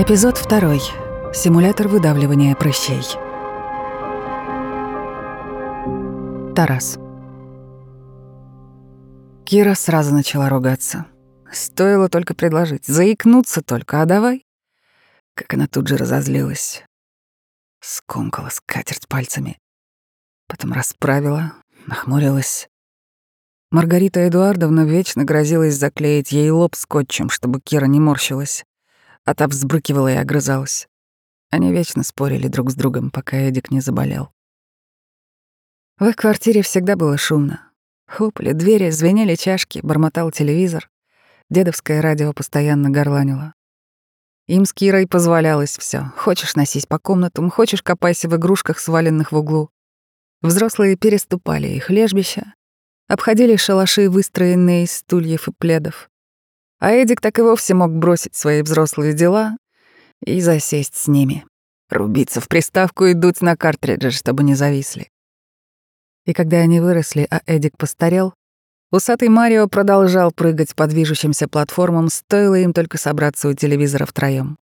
Эпизод второй. Симулятор выдавливания прыщей. Тарас. Кира сразу начала ругаться. Стоило только предложить, заикнуться только, а давай. Как она тут же разозлилась. Скомкала скатерть пальцами. Потом расправила, нахмурилась. Маргарита Эдуардовна вечно грозилась заклеить ей лоб скотчем, чтобы Кира не морщилась а та взбрыкивала и огрызалась. Они вечно спорили друг с другом, пока Эдик не заболел. В их квартире всегда было шумно. Хлопали двери, звенели чашки, бормотал телевизор. Дедовское радио постоянно горланило. Им с Кирой позволялось все. Хочешь носись по комнатам, хочешь копайся в игрушках, сваленных в углу. Взрослые переступали их лежбища, обходили шалаши, выстроенные из стульев и пледов. А Эдик так и вовсе мог бросить свои взрослые дела и засесть с ними, рубиться в приставку и дуть на картриджи, чтобы не зависли. И когда они выросли, а Эдик постарел, усатый Марио продолжал прыгать по движущимся платформам, стоило им только собраться у телевизора втроём.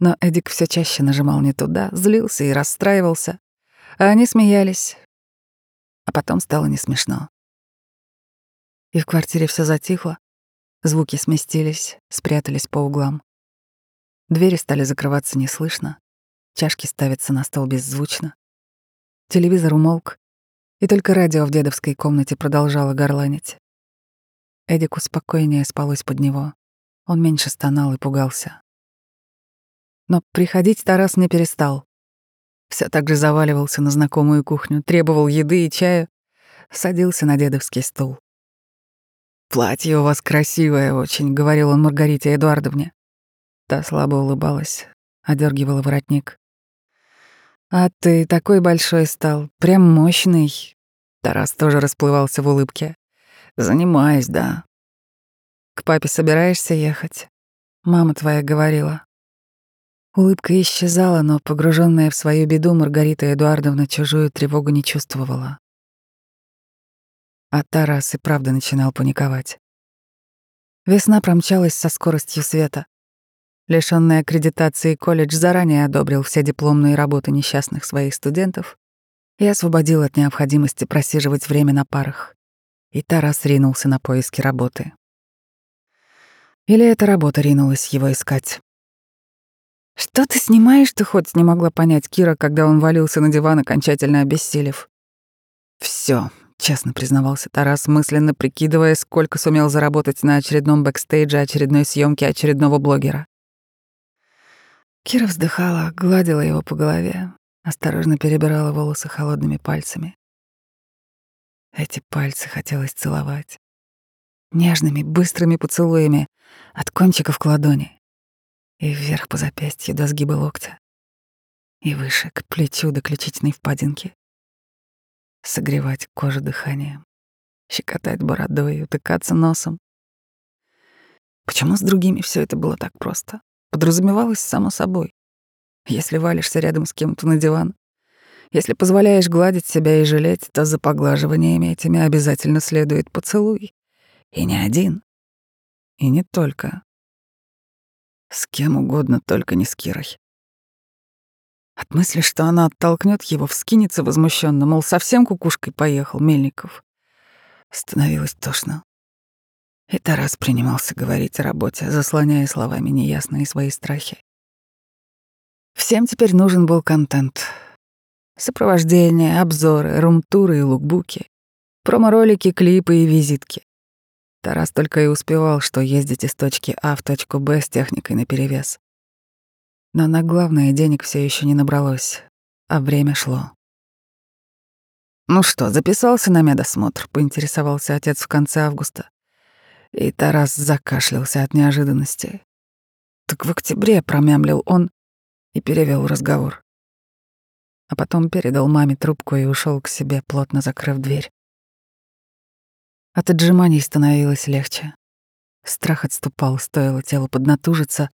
Но Эдик все чаще нажимал не туда, злился и расстраивался, а они смеялись. А потом стало не смешно. И в квартире все затихло, Звуки сместились, спрятались по углам. Двери стали закрываться неслышно, чашки ставятся на стол беззвучно. Телевизор умолк, и только радио в дедовской комнате продолжало горланить. Эдику спокойнее спалось под него. Он меньше стонал и пугался. Но приходить Тарас не перестал. Все так же заваливался на знакомую кухню, требовал еды и чая, садился на дедовский стул. «Платье у вас красивое очень», — говорил он Маргарите Эдуардовне. Та слабо улыбалась, одергивала воротник. «А ты такой большой стал, прям мощный». Тарас тоже расплывался в улыбке. «Занимаюсь, да». «К папе собираешься ехать?» Мама твоя говорила. Улыбка исчезала, но погруженная в свою беду Маргарита Эдуардовна чужую тревогу не чувствовала. А Тарас и правда начинал паниковать. Весна промчалась со скоростью света. Лишённый аккредитации колледж заранее одобрил все дипломные работы несчастных своих студентов и освободил от необходимости просиживать время на парах. И Тарас ринулся на поиски работы. Или эта работа ринулась его искать. «Что ты снимаешь, ты хоть не могла понять Кира, когда он валился на диван, окончательно обессилев?» Все, Честно признавался Тарас, мысленно прикидывая, сколько сумел заработать на очередном бэкстейдже очередной съемки очередного блогера. Кира вздыхала, гладила его по голове, осторожно перебирала волосы холодными пальцами. Эти пальцы хотелось целовать. Нежными, быстрыми поцелуями от кончиков к ладони и вверх по запястью до сгиба локтя и выше, к плечу до ключичной впадинки согревать кожу дыханием, щекотать бородой, утыкаться носом. Почему с другими все это было так просто? Подразумевалось само собой. Если валишься рядом с кем-то на диван, если позволяешь гладить себя и жалеть, то за поглаживаниями этими обязательно следует поцелуй. И не один. И не только. С кем угодно, только не с Кирой. От мысли, что она оттолкнет его, вскинется возмущенно, мол, совсем кукушкой поехал Мельников. Становилось тошно. И Тарас принимался говорить о работе, заслоняя словами неясные свои страхи. Всем теперь нужен был контент. Сопровождение, обзоры, румтуры и лукбуки, промо-ролики, клипы и визитки. Тарас только и успевал, что ездить из точки А в точку Б с техникой наперевес. Но на главное денег все еще не набралось, а время шло. «Ну что, записался на медосмотр?» — поинтересовался отец в конце августа. И Тарас закашлялся от неожиданности. «Так в октябре», — промямлил он и перевел разговор. А потом передал маме трубку и ушел к себе, плотно закрыв дверь. От отжиманий становилось легче. Страх отступал, стоило телу поднатужиться,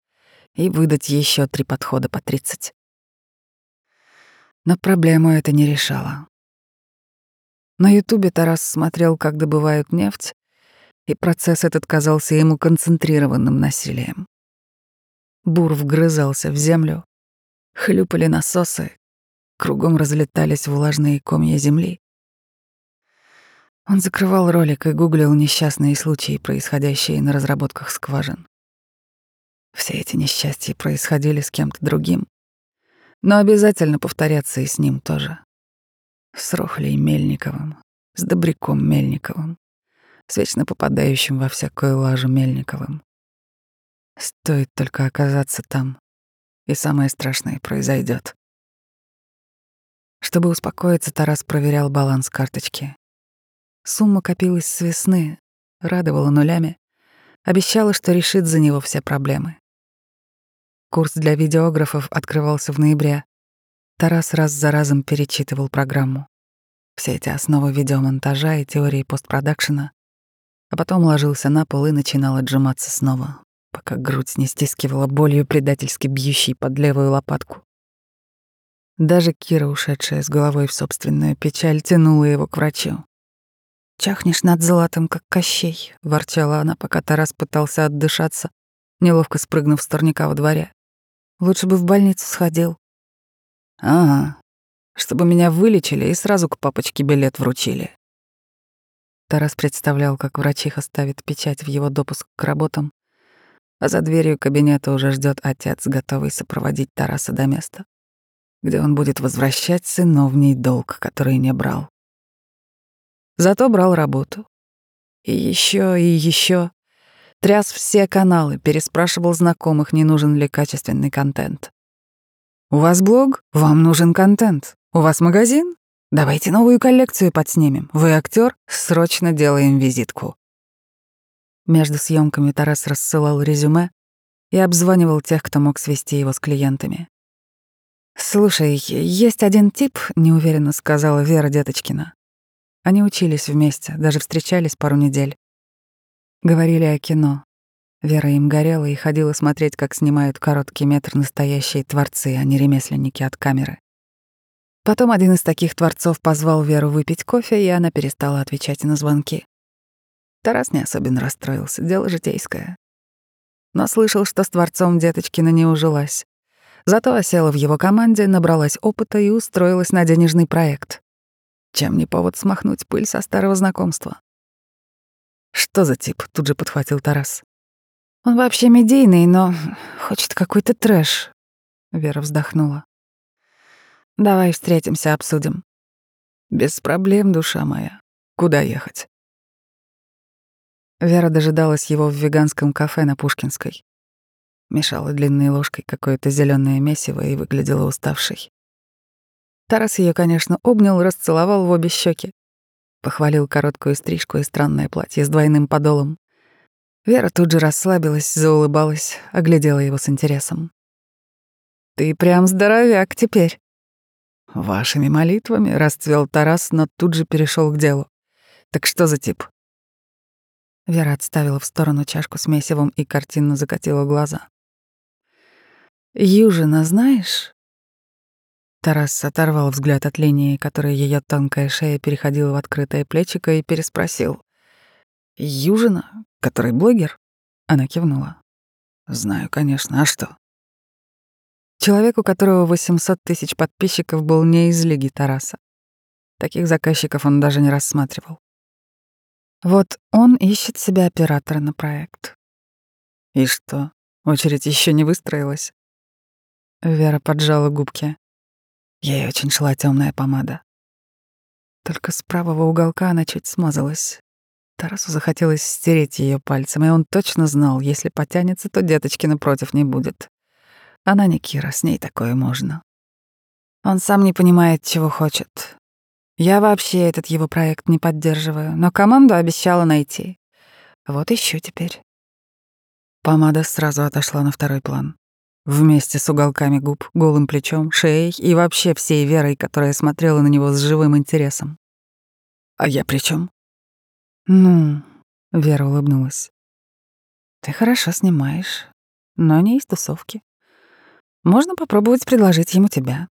и выдать еще три подхода по 30. Но проблему это не решало. На Ютубе Тарас смотрел, как добывают нефть, и процесс этот казался ему концентрированным насилием. Бур вгрызался в землю. Хлюпали насосы. Кругом разлетались влажные комья земли. Он закрывал ролик и гуглил несчастные случаи, происходящие на разработках скважин. Все эти несчастья происходили с кем-то другим, но обязательно повторятся и с ним тоже. С Рохлей Мельниковым, с Добряком Мельниковым, с вечно попадающим во всякую лажу Мельниковым. Стоит только оказаться там, и самое страшное произойдет. Чтобы успокоиться, Тарас проверял баланс карточки. Сумма копилась с весны, радовала нулями, обещала, что решит за него все проблемы. Курс для видеографов открывался в ноябре. Тарас раз за разом перечитывал программу. Все эти основы видеомонтажа и теории постпродакшена. А потом ложился на пол и начинал отжиматься снова, пока грудь не стискивала болью, предательски бьющей под левую лопатку. Даже Кира, ушедшая с головой в собственную печаль, тянула его к врачу. «Чахнешь над золотом, как Кощей», — ворчала она, пока Тарас пытался отдышаться, неловко спрыгнув с турника во дворе. «Лучше бы в больницу сходил». «Ага, чтобы меня вылечили и сразу к папочке билет вручили». Тарас представлял, как врачиха ставит печать в его допуск к работам, а за дверью кабинета уже ждет отец, готовый сопроводить Тараса до места, где он будет возвращать сыновний долг, который не брал. Зато брал работу. И еще, и еще. Тряс все каналы, переспрашивал знакомых, не нужен ли качественный контент. «У вас блог? Вам нужен контент. У вас магазин? Давайте новую коллекцию подснимем. Вы актер? Срочно делаем визитку. Между съемками Тарас рассылал резюме и обзванивал тех, кто мог свести его с клиентами. «Слушай, есть один тип», — неуверенно сказала Вера Деточкина. Они учились вместе, даже встречались пару недель. Говорили о кино. Вера им горела и ходила смотреть, как снимают короткий метр настоящие творцы, а не ремесленники от камеры. Потом один из таких творцов позвал Веру выпить кофе, и она перестала отвечать на звонки. Тарас не особенно расстроился, дело житейское. Но слышал, что с Творцом Деточкина не ужилась. Зато осела в его команде, набралась опыта и устроилась на денежный проект. Чем не повод смахнуть пыль со старого знакомства? «Что за тип?» — тут же подхватил Тарас. «Он вообще медийный, но хочет какой-то трэш», — Вера вздохнула. «Давай встретимся, обсудим». «Без проблем, душа моя. Куда ехать?» Вера дожидалась его в веганском кафе на Пушкинской. Мешала длинной ложкой какое-то зеленое месиво и выглядела уставшей. Тарас ее, конечно, обнял, расцеловал в обе щеки. Похвалил короткую стрижку и странное платье с двойным подолом. Вера тут же расслабилась, заулыбалась, оглядела его с интересом. «Ты прям здоровяк теперь». «Вашими молитвами», — расцвел Тарас, но тут же перешел к делу. «Так что за тип?» Вера отставила в сторону чашку с месивом и картинно закатила глаза. «Южина знаешь?» Тарас оторвал взгляд от линии, которой ее тонкая шея переходила в открытое плечико, и переспросил. «Южина? Который блогер?» Она кивнула. «Знаю, конечно. А что?» Человек, у которого 800 тысяч подписчиков, был не из лиги Тараса. Таких заказчиков он даже не рассматривал. Вот он ищет себе оператора на проект. И что, очередь еще не выстроилась? Вера поджала губки. Ей очень шла темная помада. Только с правого уголка она чуть смазалась. Тарасу захотелось стереть ее пальцем, и он точно знал, если потянется, то деточки напротив не будет. Она не Кира, с ней такое можно. Он сам не понимает, чего хочет. Я вообще этот его проект не поддерживаю, но команду обещала найти. Вот ищу теперь. Помада сразу отошла на второй план. Вместе с уголками губ, голым плечом, шеей и вообще всей Верой, которая смотрела на него с живым интересом. «А я при чем? «Ну...» — Вера улыбнулась. «Ты хорошо снимаешь, но не из тусовки. Можно попробовать предложить ему тебя».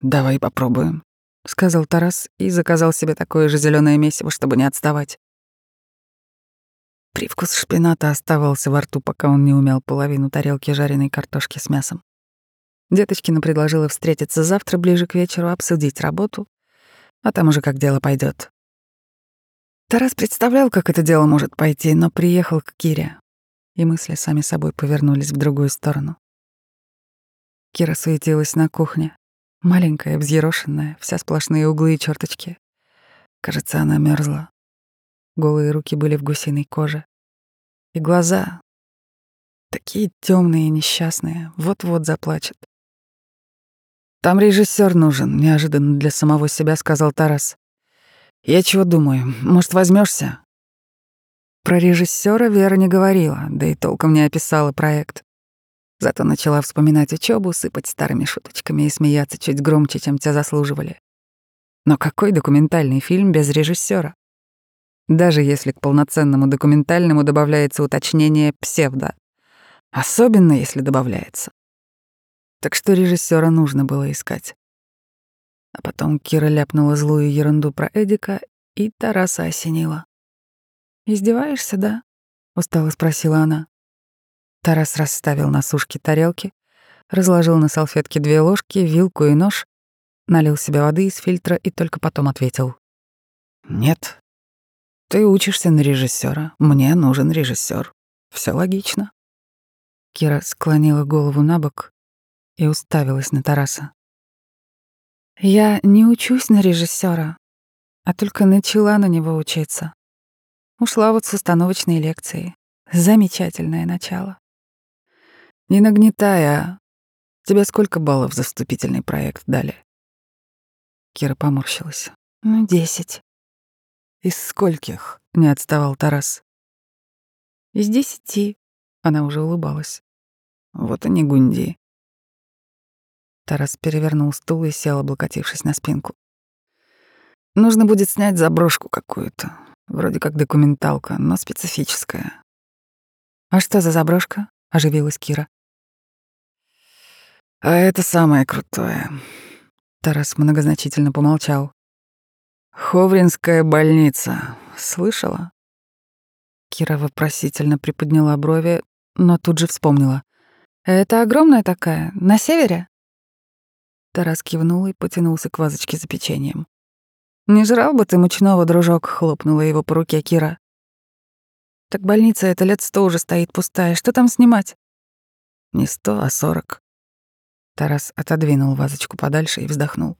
«Давай попробуем», — сказал Тарас и заказал себе такое же зеленое месиво, чтобы не отставать. Привкус шпината оставался во рту, пока он не умял половину тарелки жареной картошки с мясом. Деточкина предложила встретиться завтра ближе к вечеру, обсудить работу, а там уже как дело пойдет. Тарас представлял, как это дело может пойти, но приехал к Кире, и мысли сами собой повернулись в другую сторону. Кира суетилась на кухне, маленькая, взъерошенная, вся сплошные углы и черточки. Кажется, она мерзла. Голые руки были в гусиной коже. И глаза такие темные и несчастные, вот-вот заплачет. Там режиссер нужен, неожиданно для самого себя сказал Тарас. Я чего думаю, может, возьмешься? Про режиссера Вера не говорила, да и толком не описала проект. Зато начала вспоминать учебу, сыпать старыми шуточками и смеяться чуть громче, чем те заслуживали. Но какой документальный фильм без режиссера? Даже если к полноценному документальному добавляется уточнение псевдо. Особенно если добавляется. Так что режиссера нужно было искать. А потом Кира ляпнула злую ерунду про Эдика, и Тараса осенила. «Издеваешься, да?» — устало спросила она. Тарас расставил на сушке тарелки, разложил на салфетке две ложки, вилку и нож, налил себе воды из фильтра и только потом ответил. «Нет. Ты учишься на режиссера. Мне нужен режиссер. Все логично». Кира склонила голову на бок и уставилась на Тараса. Я не учусь на режиссера, а только начала на него учиться. Ушла вот с установочной лекции. Замечательное начало. Не нагнетай, а тебе сколько баллов за вступительный проект дали? Кира поморщилась. Ну, десять. Из скольких? Не отставал Тарас. Из десяти. Она уже улыбалась. Вот и не гунди. Тарас перевернул стул и сел, облокотившись на спинку. Нужно будет снять заброшку какую-то. Вроде как документалка, но специфическая. «А что за заброшка?» — оживилась Кира. «А это самое крутое». Тарас многозначительно помолчал. «Ховринская больница. Слышала?» Кира вопросительно приподняла брови, но тут же вспомнила. «Это огромная такая, на севере?» Тарас кивнул и потянулся к вазочке за печеньем. «Не жрал бы ты мучного, дружок», — хлопнула его по руке Кира. «Так больница эта лет сто уже стоит пустая. Что там снимать?» «Не сто, а сорок». Тарас отодвинул вазочку подальше и вздохнул.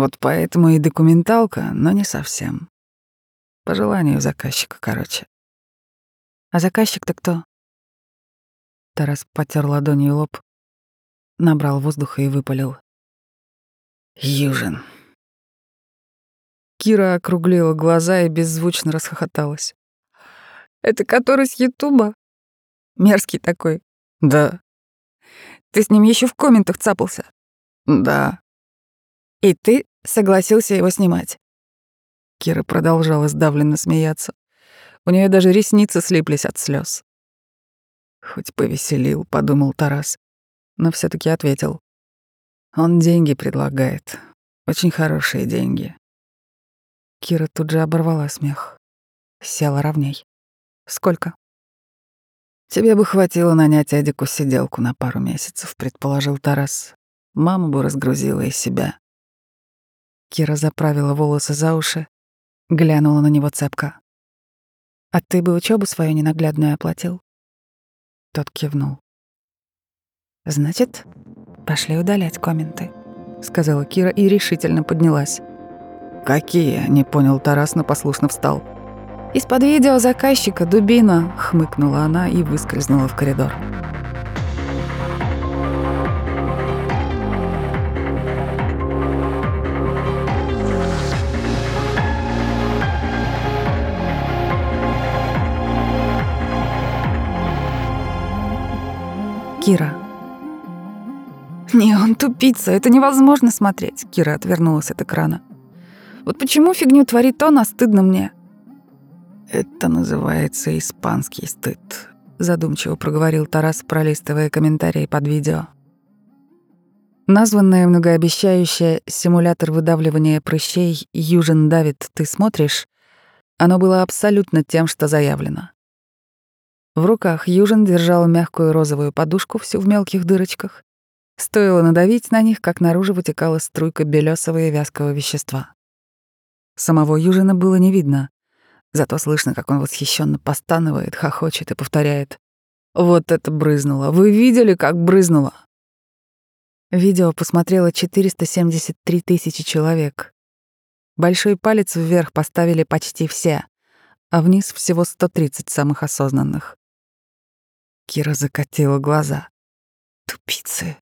«Вот поэтому и документалка, но не совсем. По желанию заказчика, короче». «А заказчик-то кто?» Тарас потер ладонью лоб, набрал воздуха и выпалил. «Южин». Кира округлила глаза и беззвучно расхохоталась. «Это который с Ютуба? Мерзкий такой». «Да». «Ты с ним еще в комментах цапался?» «Да». «И ты согласился его снимать?» Кира продолжала сдавленно смеяться. У нее даже ресницы слиплись от слез. «Хоть повеселил», — подумал Тарас но все таки ответил. «Он деньги предлагает. Очень хорошие деньги». Кира тут же оборвала смех. Села ровней. «Сколько?» «Тебе бы хватило нанять Эдику сиделку на пару месяцев», — предположил Тарас. «Маму бы разгрузила из себя». Кира заправила волосы за уши, глянула на него цепко. «А ты бы учебу свою ненаглядную оплатил?» Тот кивнул. «Значит, пошли удалять комменты», — сказала Кира и решительно поднялась. «Какие?» — не понял Тарас, но послушно встал. «Из-под видео заказчика дубина», — хмыкнула она и выскользнула в коридор. Кира. «Не, он тупица, это невозможно смотреть», — Кира отвернулась от экрана. «Вот почему фигню творит он, а стыдно мне?» «Это называется испанский стыд», — задумчиво проговорил Тарас, пролистывая комментарии под видео. Названное многообещающее «симулятор выдавливания прыщей» «Южин Давид, ты смотришь?» Оно было абсолютно тем, что заявлено. В руках Южин держал мягкую розовую подушку, всю в мелких дырочках. Стоило надавить на них, как наружу вытекала струйка белесого и вязкого вещества. Самого Южина было не видно, зато слышно, как он восхищенно постанывает, хохочет и повторяет. «Вот это брызнуло! Вы видели, как брызнуло?» Видео посмотрело 473 тысячи человек. Большой палец вверх поставили почти все, а вниз всего 130 самых осознанных. Кира закатила глаза. Тупицы.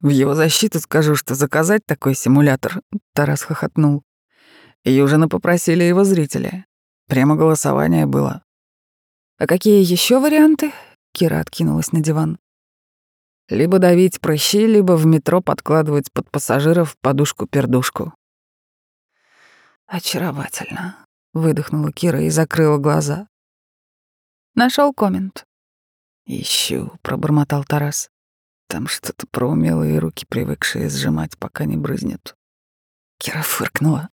В его защиту скажу, что заказать такой симулятор, Тарас хохотнул. Южина попросили его зрители. Прямо голосование было. А какие еще варианты? Кира откинулась на диван. Либо давить прыщи, либо в метро подкладывать под пассажиров подушку-пердушку. Очаровательно, выдохнула Кира и закрыла глаза. Нашел коммент. Ищу, пробормотал Тарас. Там что-то про умелые руки, привыкшие сжимать, пока не брызнет. Кира фыркнула.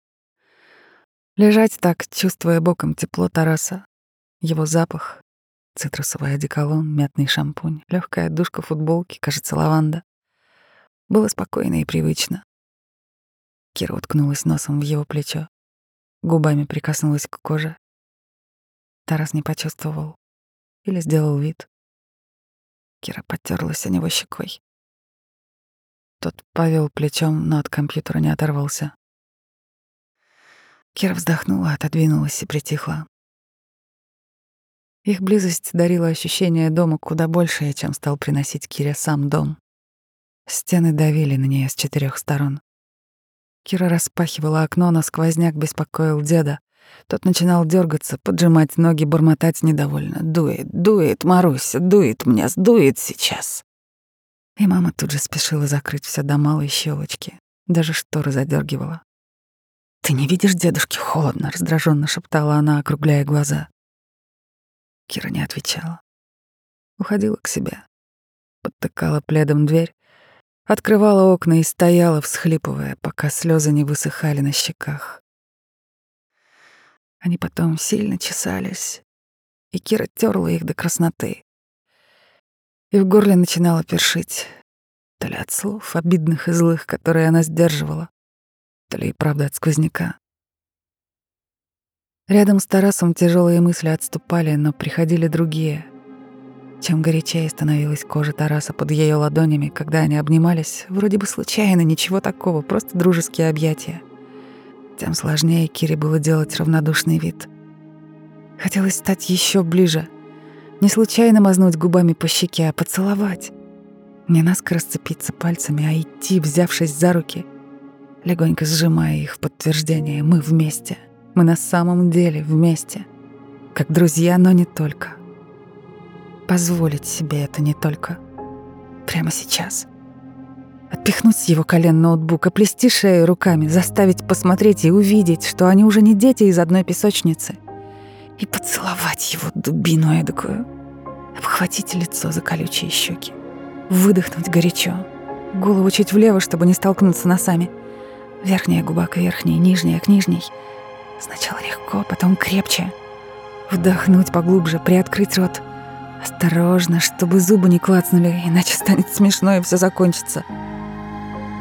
Лежать так, чувствуя боком тепло Тараса, его запах, цитрусовый одеколон, мятный шампунь, легкая душка футболки, кажется, лаванда. Было спокойно и привычно. Кира уткнулась носом в его плечо. Губами прикоснулась к коже. Тарас не почувствовал или сделал вид. Кира потерлась о него щекой. Тот повел плечом, но от компьютера не оторвался. Кира вздохнула, отодвинулась и притихла. Их близость дарила ощущение дома куда большее, чем стал приносить Кире сам дом. Стены давили на нее с четырех сторон. Кира распахивала окно, но сквозняк беспокоил деда. Тот начинал дергаться, поджимать ноги, бормотать недовольно. «Дует, дует, Маруся, дует меня, сдует сейчас». И мама тут же спешила закрыть все до малой щелочки, даже шторы задергивала. «Ты не видишь дедушки холодно?» — раздраженно шептала она, округляя глаза. Кира не отвечала. Уходила к себе. Подтыкала пледом дверь, Открывала окна и стояла, всхлипывая, пока слезы не высыхали на щеках. Они потом сильно чесались, и Кира терла их до красноты. И в горле начинала першить, то ли от слов, обидных и злых, которые она сдерживала, то ли и правда от сквозняка. Рядом с Тарасом тяжелые мысли отступали, но приходили другие — чем горячее становилась кожа Тараса под ее ладонями, когда они обнимались, вроде бы случайно, ничего такого, просто дружеские объятия. Тем сложнее Кире было делать равнодушный вид. Хотелось стать еще ближе, не случайно мазнуть губами по щеке, а поцеловать. Не наскоро сцепиться пальцами, а идти, взявшись за руки, легонько сжимая их в подтверждение. Мы вместе. Мы на самом деле вместе. Как друзья, но не только позволить себе это не только прямо сейчас. Отпихнуть с его колен ноутбук, оплести шею руками, заставить посмотреть и увидеть, что они уже не дети из одной песочницы. И поцеловать его дубину эдакую. Обхватить лицо за колючие щеки. Выдохнуть горячо. Голову чуть влево, чтобы не столкнуться носами. Верхняя губа к верхней, нижняя к нижней. Сначала легко, потом крепче. Вдохнуть поглубже, приоткрыть рот — Осторожно, чтобы зубы не клацнули, иначе станет смешно и все закончится.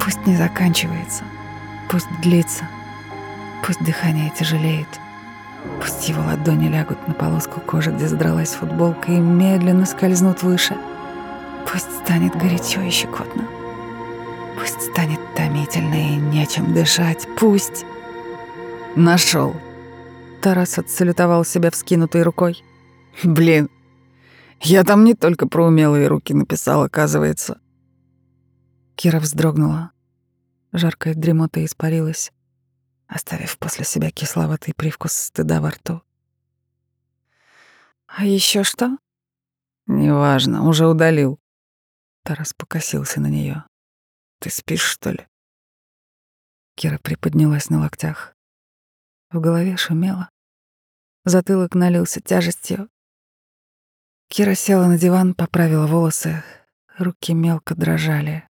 Пусть не заканчивается, пусть длится, пусть дыхание тяжелеет, пусть его ладони лягут на полоску кожи, где задралась футболка, и медленно скользнут выше. Пусть станет горячо и щекотно. Пусть станет томительно и нечем дышать. Пусть. Нашел. Тарас отсалютовал себя вскинутой рукой. Блин, я там не только про умелые руки написал, оказывается. Кира вздрогнула. Жаркая дремота испарилась, оставив после себя кисловатый привкус стыда во рту. «А еще что?» «Неважно, уже удалил». Тарас покосился на нее. «Ты спишь, что ли?» Кира приподнялась на локтях. В голове шумело. Затылок налился тяжестью, Кира села на диван, поправила волосы, руки мелко дрожали.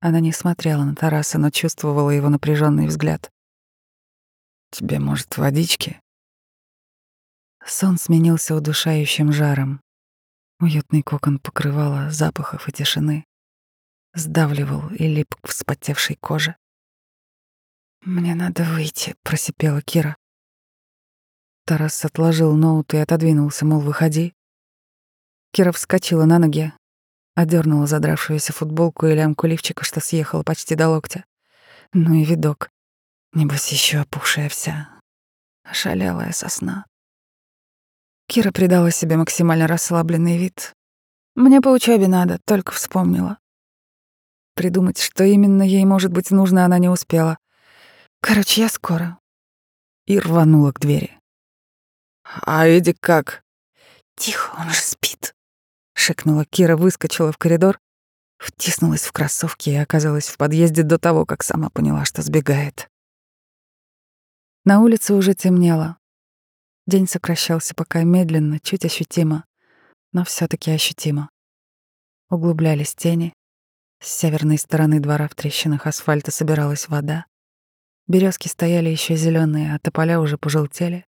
Она не смотрела на Тараса, но чувствовала его напряженный взгляд. «Тебе, может, водички?» Сон сменился удушающим жаром. Уютный кокон покрывала запахов и тишины, сдавливал и лип к вспотевшей коже. «Мне надо выйти», — просипела Кира. Тарас отложил ноут и отодвинулся, мол, выходи. Кира вскочила на ноги, одернула задравшуюся футболку и лямку лифчика, что съехала почти до локтя. Ну и видок. Небось, еще опухшая вся. Ошалелая сосна. Кира придала себе максимально расслабленный вид. Мне по учебе надо, только вспомнила. Придумать, что именно ей может быть нужно, она не успела. Короче, я скоро. И рванула к двери. «А Эдик как?» «Тихо, он же спит», — шикнула Кира, выскочила в коридор, втиснулась в кроссовки и оказалась в подъезде до того, как сама поняла, что сбегает. На улице уже темнело. День сокращался пока медленно, чуть ощутимо, но все таки ощутимо. Углублялись тени. С северной стороны двора в трещинах асфальта собиралась вода. Березки стояли еще зеленые, а тополя уже пожелтели,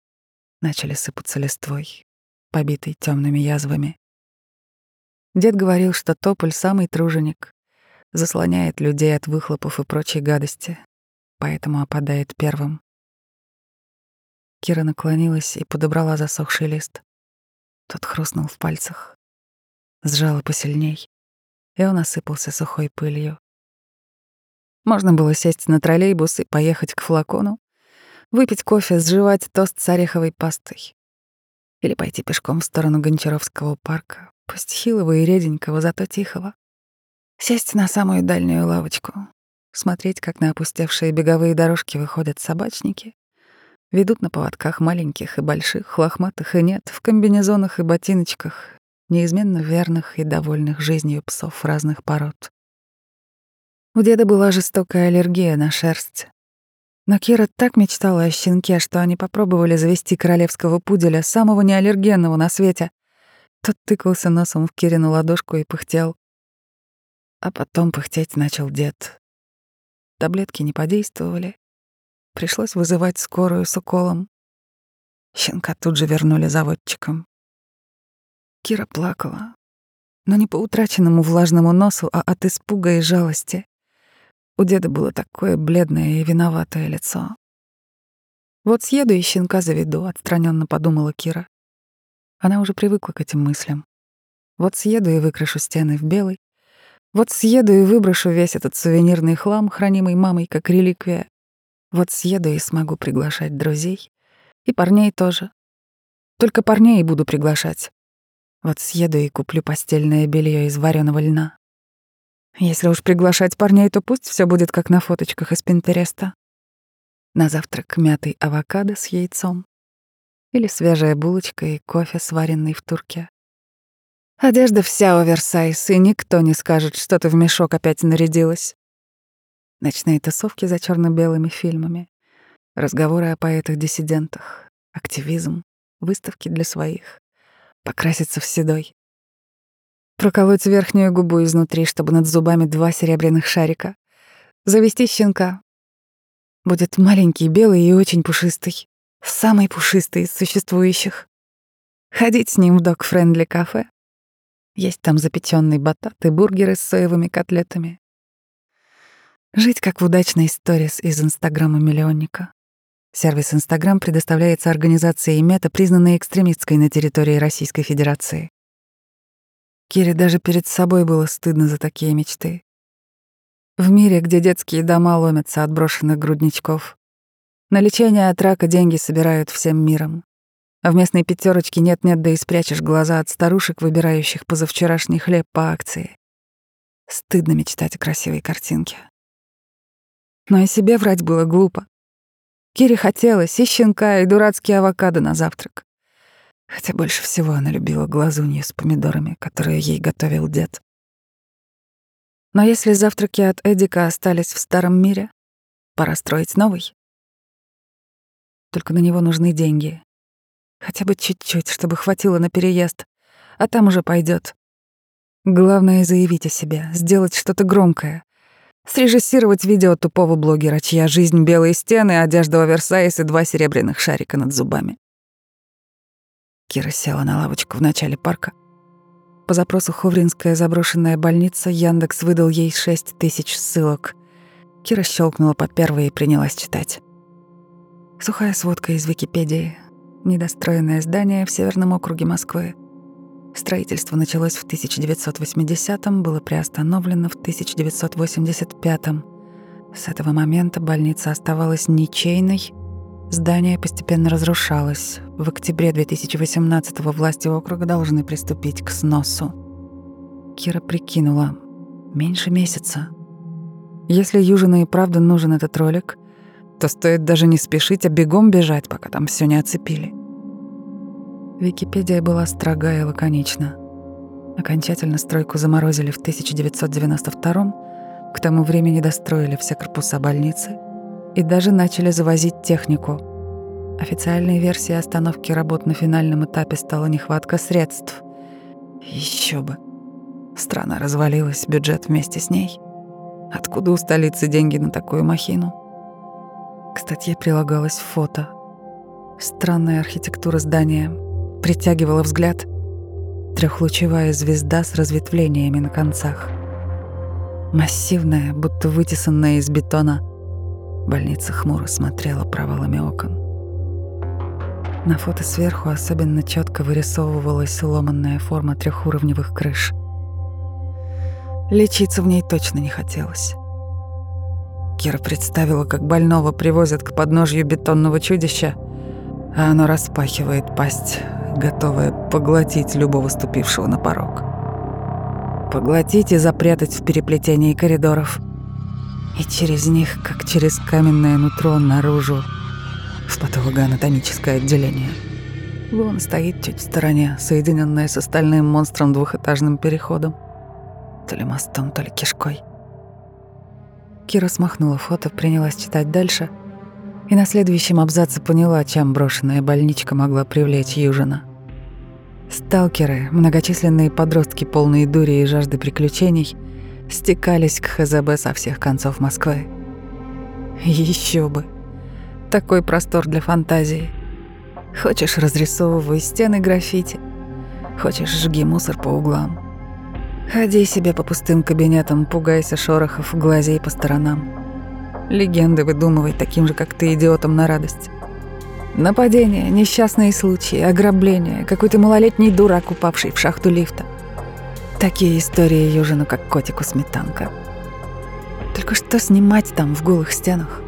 начали сыпаться листвой, побитой темными язвами. Дед говорил, что тополь — самый труженик, заслоняет людей от выхлопов и прочей гадости, поэтому опадает первым. Кира наклонилась и подобрала засохший лист. Тот хрустнул в пальцах. Сжала посильней, и он осыпался сухой пылью. Можно было сесть на троллейбус и поехать к флакону, выпить кофе, сживать тост с ореховой пастой. Или пойти пешком в сторону Гончаровского парка, пусть хилого и реденького, зато тихого. Сесть на самую дальнюю лавочку, смотреть, как на опустевшие беговые дорожки выходят собачники, Ведут на поводках маленьких и больших, лохматых и нет, в комбинезонах и ботиночках, неизменно верных и довольных жизнью псов разных пород. У деда была жестокая аллергия на шерсть. Но Кира так мечтала о щенке, что они попробовали завести королевского пуделя, самого неаллергенного на свете. Тот тыкался носом в Кирину ладошку и пыхтел. А потом пыхтеть начал дед. Таблетки не подействовали, Пришлось вызывать скорую с уколом. Щенка тут же вернули заводчикам. Кира плакала, но не по утраченному влажному носу, а от испуга и жалости. У деда было такое бледное и виноватое лицо. «Вот съеду и щенка заведу», — отстраненно подумала Кира. Она уже привыкла к этим мыслям. Вот съеду и выкрашу стены в белый. Вот съеду и выброшу весь этот сувенирный хлам, хранимый мамой как реликвия. Вот съеду и смогу приглашать друзей. И парней тоже. Только парней буду приглашать. Вот съеду и куплю постельное белье из вареного льна. Если уж приглашать парней, то пусть все будет как на фоточках из Пинтереста. На завтрак мятый авокадо с яйцом. Или свежая булочка и кофе, сваренный в турке. Одежда вся оверсайз, и никто не скажет, что ты в мешок опять нарядилась. Ночные тусовки за черно белыми фильмами, разговоры о поэтах-диссидентах, активизм, выставки для своих, покраситься в седой. Проколоть верхнюю губу изнутри, чтобы над зубами два серебряных шарика. Завести щенка. Будет маленький, белый и очень пушистый. Самый пушистый из существующих. Ходить с ним в док-френдли кафе. Есть там запеченный батат и бургеры с соевыми котлетами. Жить как в удачной сторис из Инстаграма миллионника. Сервис Инстаграм предоставляется организацией Мета, признанной экстремистской на территории Российской Федерации. Кире даже перед собой было стыдно за такие мечты. В мире, где детские дома ломятся от брошенных грудничков, на лечение от рака деньги собирают всем миром. А в местной пятерочке нет-нет, да и спрячешь глаза от старушек, выбирающих позавчерашний хлеб по акции. Стыдно мечтать о красивой картинке. Но и себе врать было глупо. Кире хотелось и щенка, и дурацкий авокадо на завтрак. Хотя больше всего она любила глазуньи с помидорами, которые ей готовил дед. Но если завтраки от Эдика остались в старом мире, пора строить новый. Только на него нужны деньги. Хотя бы чуть-чуть, чтобы хватило на переезд, а там уже пойдет. Главное — заявить о себе, сделать что-то громкое, Срежиссировать видео тупого блогера, чья жизнь — белые стены, одежда оверсайз и два серебряных шарика над зубами. Кира села на лавочку в начале парка. По запросу «Ховринская заброшенная больница» Яндекс выдал ей 6 тысяч ссылок. Кира щелкнула по первой и принялась читать. Сухая сводка из Википедии. Недостроенное здание в Северном округе Москвы. Строительство началось в 1980-м, было приостановлено в 1985-м. С этого момента больница оставалась ничейной. Здание постепенно разрушалось. В октябре 2018-го власти округа должны приступить к сносу. Кира прикинула. Меньше месяца. Если Южина и правда нужен этот ролик, то стоит даже не спешить, а бегом бежать, пока там все не оцепили. Википедия была строга и лаконична. Окончательно стройку заморозили в 1992 к тому времени достроили все корпуса больницы и даже начали завозить технику. Официальной версией остановки работ на финальном этапе стала нехватка средств. Еще бы. Страна развалилась, бюджет вместе с ней. Откуда у столицы деньги на такую махину? К статье прилагалось фото. Странная архитектура здания притягивала взгляд. Трехлучевая звезда с разветвлениями на концах. Массивная, будто вытесанная из бетона. Больница хмуро смотрела провалами окон. На фото сверху особенно четко вырисовывалась ломанная форма трехуровневых крыш. Лечиться в ней точно не хотелось. Кира представила, как больного привозят к подножью бетонного чудища, а оно распахивает пасть, готовая поглотить любого ступившего на порог. Поглотить и запрятать в переплетении коридоров. И через них, как через каменное нутро, наружу, в патологоанатомическое отделение. Вон стоит чуть в стороне, соединенная с остальным монстром двухэтажным переходом. То ли мостом, то ли кишкой. Кира смахнула фото, принялась читать дальше и на следующем абзаце поняла, чем брошенная больничка могла привлечь Южина. Сталкеры, многочисленные подростки, полные дури и жажды приключений, стекались к ХЗБ со всех концов Москвы. Еще бы. Такой простор для фантазии. Хочешь, разрисовывай стены граффити. Хочешь, жги мусор по углам. Ходи себе по пустым кабинетам, пугайся шорохов, глазей по сторонам. Легенды выдумывай таким же, как ты, идиотом на радость. Нападения, несчастные случаи, ограбления, какой-то малолетний дурак, упавший в шахту лифта. Такие истории Южину, как котику сметанка. Только что снимать там, в голых стенах?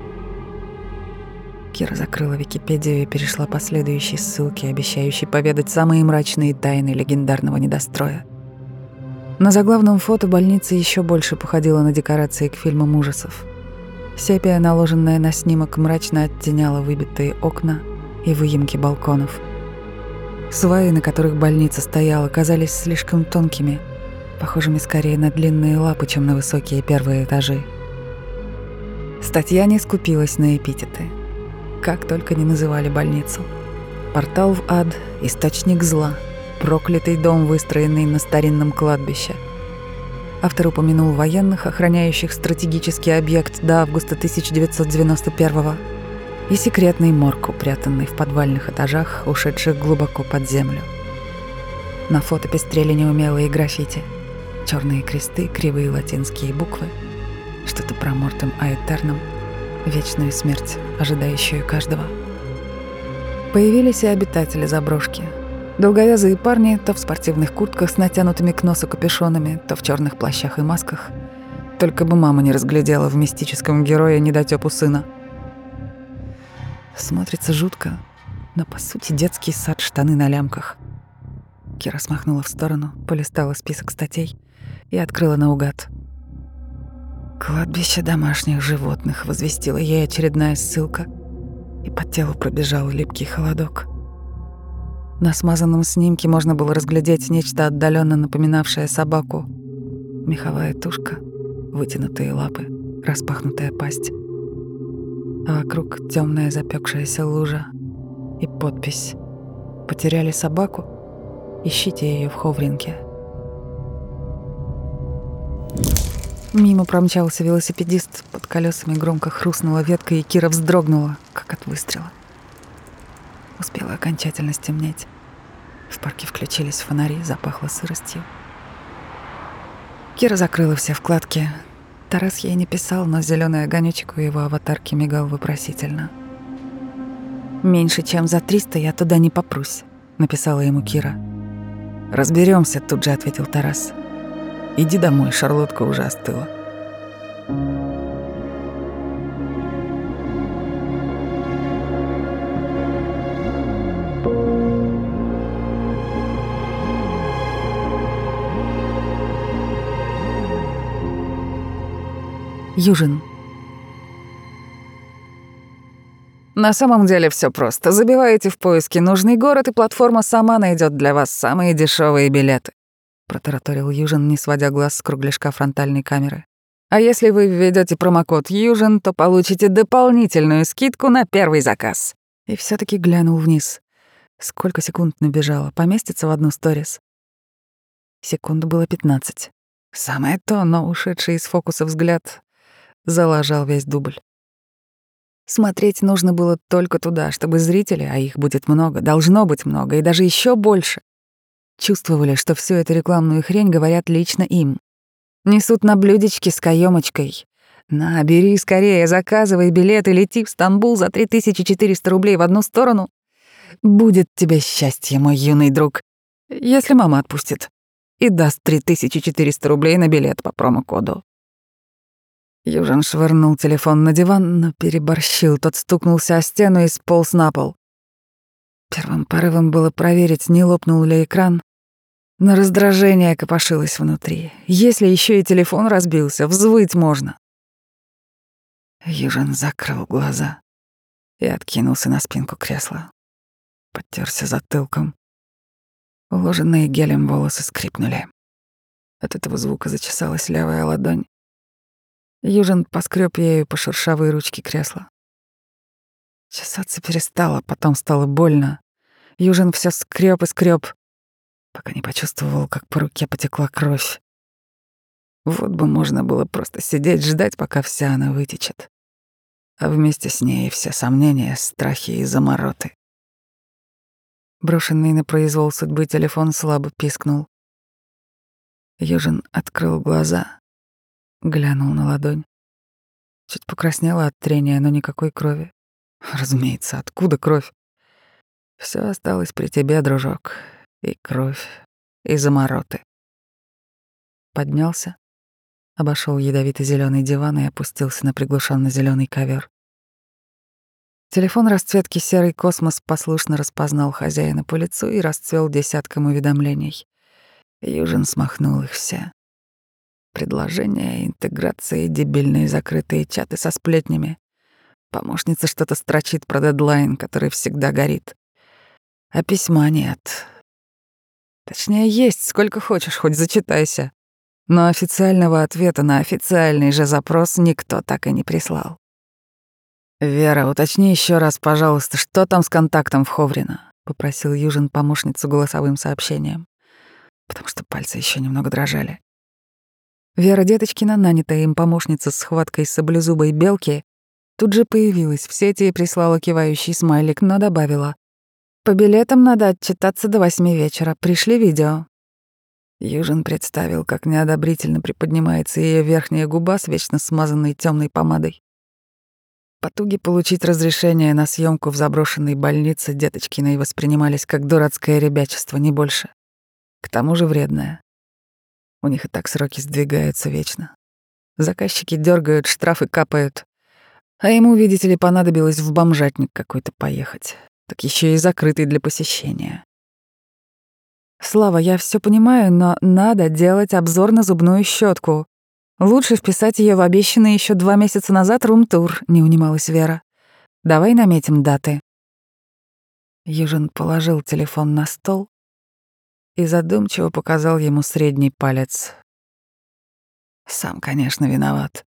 Кира закрыла Википедию и перешла по следующей ссылке, обещающей поведать самые мрачные тайны легендарного недостроя. На заглавном фото больница еще больше походила на декорации к фильмам ужасов. Сепия, наложенная на снимок, мрачно оттеняла выбитые окна и выемки балконов. Сваи, на которых больница стояла, казались слишком тонкими, похожими скорее на длинные лапы, чем на высокие первые этажи. Статья не скупилась на эпитеты. Как только не называли больницу. Портал в ад, источник зла — проклятый дом, выстроенный на старинном кладбище. Автор упомянул военных, охраняющих стратегический объект до августа 1991 и секретный морг, упрятанный в подвальных этажах, ушедших глубоко под землю. На фото пестрели неумелые граффити. черные кресты, кривые латинские буквы, что-то про мортем аэтерном, вечную смерть, ожидающую каждого. Появились и обитатели заброшки — Долговязые парни то в спортивных куртках с натянутыми к носу капюшонами, то в черных плащах и масках. Только бы мама не разглядела в мистическом герое недотёпу сына. Смотрится жутко, но по сути детский сад штаны на лямках. Кира смахнула в сторону, полистала список статей и открыла наугад. «Кладбище домашних животных», — возвестила ей очередная ссылка, и по телу пробежал липкий холодок. На смазанном снимке можно было разглядеть нечто отдаленно напоминавшее собаку. Меховая тушка, вытянутые лапы, распахнутая пасть. А вокруг темная запекшаяся лужа и подпись «Потеряли собаку? Ищите ее в Ховринке». Мимо промчался велосипедист, под колесами громко хрустнула ветка, и Кира вздрогнула, как от выстрела. Успела окончательно стемнеть. В парке включились фонари, запахло сыростью. Кира закрыла все вкладки. Тарас ей не писал, но зеленый огонечек у его аватарки мигал вопросительно. «Меньше чем за триста я туда не попрусь», — написала ему Кира. Разберемся, тут же ответил Тарас. «Иди домой, шарлотка уже остыла». Южин. На самом деле все просто. Забиваете в поиске нужный город, и платформа сама найдет для вас самые дешевые билеты. Протараторил Южин, не сводя глаз с кругляшка фронтальной камеры. А если вы введете промокод Южин, то получите дополнительную скидку на первый заказ. И все таки глянул вниз. Сколько секунд набежало? Поместится в одну сторис? Секунд было пятнадцать. Самое то, но ушедший из фокуса взгляд залажал весь дубль. Смотреть нужно было только туда, чтобы зрители, а их будет много, должно быть много, и даже еще больше, чувствовали, что всю эту рекламную хрень говорят лично им. Несут на блюдечке с каемочкой. «На, бери скорее, заказывай билет и лети в Стамбул за 3400 рублей в одну сторону. Будет тебе счастье, мой юный друг, если мама отпустит и даст 3400 рублей на билет по промокоду. Южин швырнул телефон на диван, но переборщил. Тот стукнулся о стену и сполз на пол. Первым порывом было проверить, не лопнул ли экран. Но раздражение копошилось внутри. Если еще и телефон разбился, взвыть можно. Южин закрыл глаза и откинулся на спинку кресла. Подтерся затылком. Уложенные гелем волосы скрипнули. От этого звука зачесалась левая ладонь. Южин поскреб ею по шершавой ручке кресла. Чесаться перестало, потом стало больно. Южин все скреб и скреб, пока не почувствовал, как по руке потекла кровь. Вот бы можно было просто сидеть, ждать, пока вся она вытечет. А вместе с ней все сомнения, страхи и замороты. Брошенный на произвол судьбы телефон слабо пискнул. Южин открыл глаза — Глянул на ладонь. Чуть покраснела от трения, но никакой крови. Разумеется, откуда кровь? Все осталось при тебе, дружок. И кровь, и замороты. Поднялся, обошел ядовито зеленый диван и опустился на приглушенно зеленый ковер. Телефон расцветки серый космос послушно распознал хозяина по лицу и расцвел десятком уведомлений. Южин смахнул их все. Предложения, интеграции, дебильные закрытые чаты со сплетнями. Помощница что-то строчит про дедлайн, который всегда горит. А письма нет. Точнее, есть, сколько хочешь, хоть зачитайся. Но официального ответа на официальный же запрос никто так и не прислал. «Вера, уточни еще раз, пожалуйста, что там с контактом в Ховрина?» — попросил Южин помощницу голосовым сообщением, потому что пальцы еще немного дрожали. Вера Деточкина, нанятая им помощница с схваткой саблезубой белки, тут же появилась в сети и прислала кивающий смайлик, но добавила. «По билетам надо отчитаться до восьми вечера. Пришли видео». Южин представил, как неодобрительно приподнимается ее верхняя губа с вечно смазанной темной помадой. Потуги получить разрешение на съемку в заброшенной больнице Деточкиной воспринимались как дурацкое ребячество, не больше. К тому же вредное. У них и так сроки сдвигаются вечно. Заказчики дергают, штрафы капают. А ему, видите ли, понадобилось в бомжатник какой-то поехать. Так еще и закрытый для посещения. Слава, я все понимаю, но надо делать обзор на зубную щетку. Лучше вписать ее в обещанный еще два месяца назад рум-тур, не унималась Вера. Давай наметим даты. Южин положил телефон на стол, и задумчиво показал ему средний палец. Сам, конечно, виноват.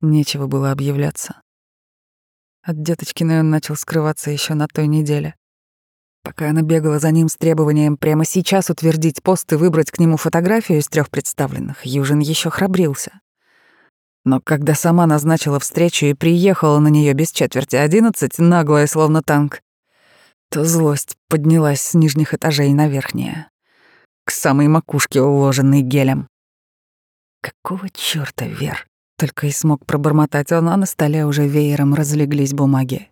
Нечего было объявляться. От деточкиной он начал скрываться еще на той неделе. Пока она бегала за ним с требованием прямо сейчас утвердить пост и выбрать к нему фотографию из трех представленных, Южин еще храбрился. Но когда сама назначила встречу и приехала на нее без четверти одиннадцать, наглая, словно танк, то злость поднялась с нижних этажей на верхние, к самой макушке, уложенной гелем. Какого чёрта, Вер? Только и смог пробормотать он, а на столе уже веером разлеглись бумаги.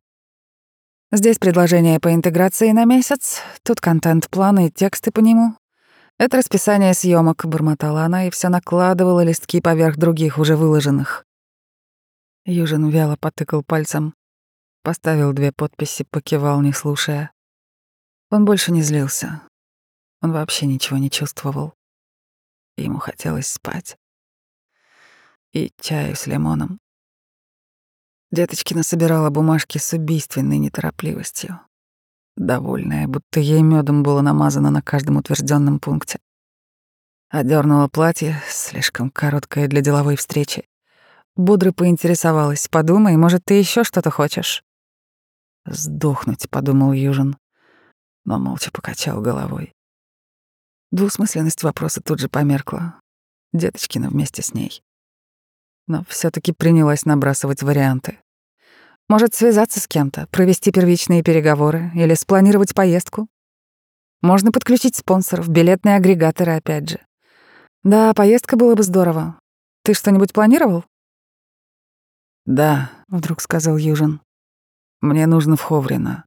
Здесь предложение по интеграции на месяц, тут контент-план и тексты по нему. Это расписание съемок, бормотала она и все накладывала листки поверх других, уже выложенных. Южин вяло потыкал пальцем, поставил две подписи, покивал, не слушая. Он больше не злился. Он вообще ничего не чувствовал. Ему хотелось спать. И чаю с лимоном. Деточкина собирала бумажки с убийственной неторопливостью. Довольная, будто ей медом было намазано на каждом утвержденном пункте. Одернула платье, слишком короткое для деловой встречи. Бодро поинтересовалась. «Подумай, может, ты еще что-то хочешь?» «Сдохнуть», — подумал Южин, но молча покачал головой. Двусмысленность вопроса тут же померкла. Деточкина вместе с ней но все таки принялась набрасывать варианты. Может, связаться с кем-то, провести первичные переговоры или спланировать поездку? Можно подключить спонсоров, билетные агрегаторы опять же. Да, поездка было бы здорово. Ты что-нибудь планировал? Да, вдруг сказал Южин. Мне нужно в Ховрино.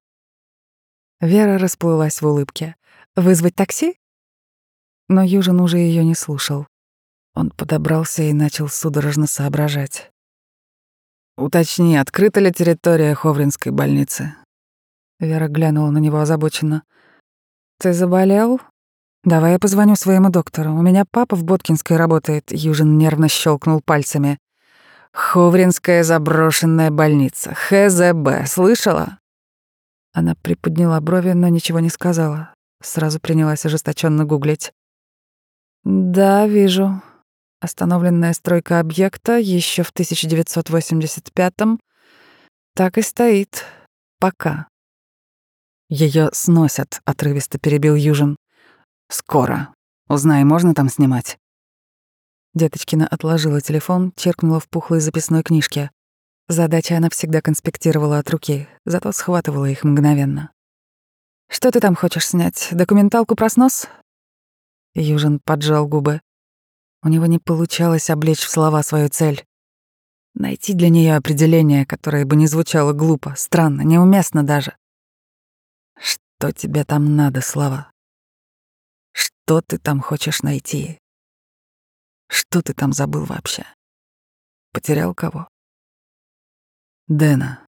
Вера расплылась в улыбке. Вызвать такси? Но Южин уже ее не слушал. Он подобрался и начал судорожно соображать. «Уточни, открыта ли территория Ховринской больницы?» Вера глянула на него озабоченно. «Ты заболел? Давай я позвоню своему доктору. У меня папа в Боткинской работает». Южин нервно щелкнул пальцами. «Ховринская заброшенная больница. ХЗБ. Слышала?» Она приподняла брови, но ничего не сказала. Сразу принялась ожесточенно гуглить. «Да, вижу. Остановленная стройка объекта еще в 1985-м так и стоит. Пока. Ее сносят, отрывисто перебил Южин. Скоро. Узнай, можно там снимать? Деточкина отложила телефон, черкнула в пухлой записной книжке. Задачи она всегда конспектировала от руки, зато схватывала их мгновенно. «Что ты там хочешь снять? Документалку про снос?» Южин поджал губы. У него не получалось облечь в слова свою цель. Найти для нее определение, которое бы не звучало глупо, странно, неуместно даже. Что тебе там надо, Слава? Что ты там хочешь найти? Что ты там забыл вообще? Потерял кого? Дэна.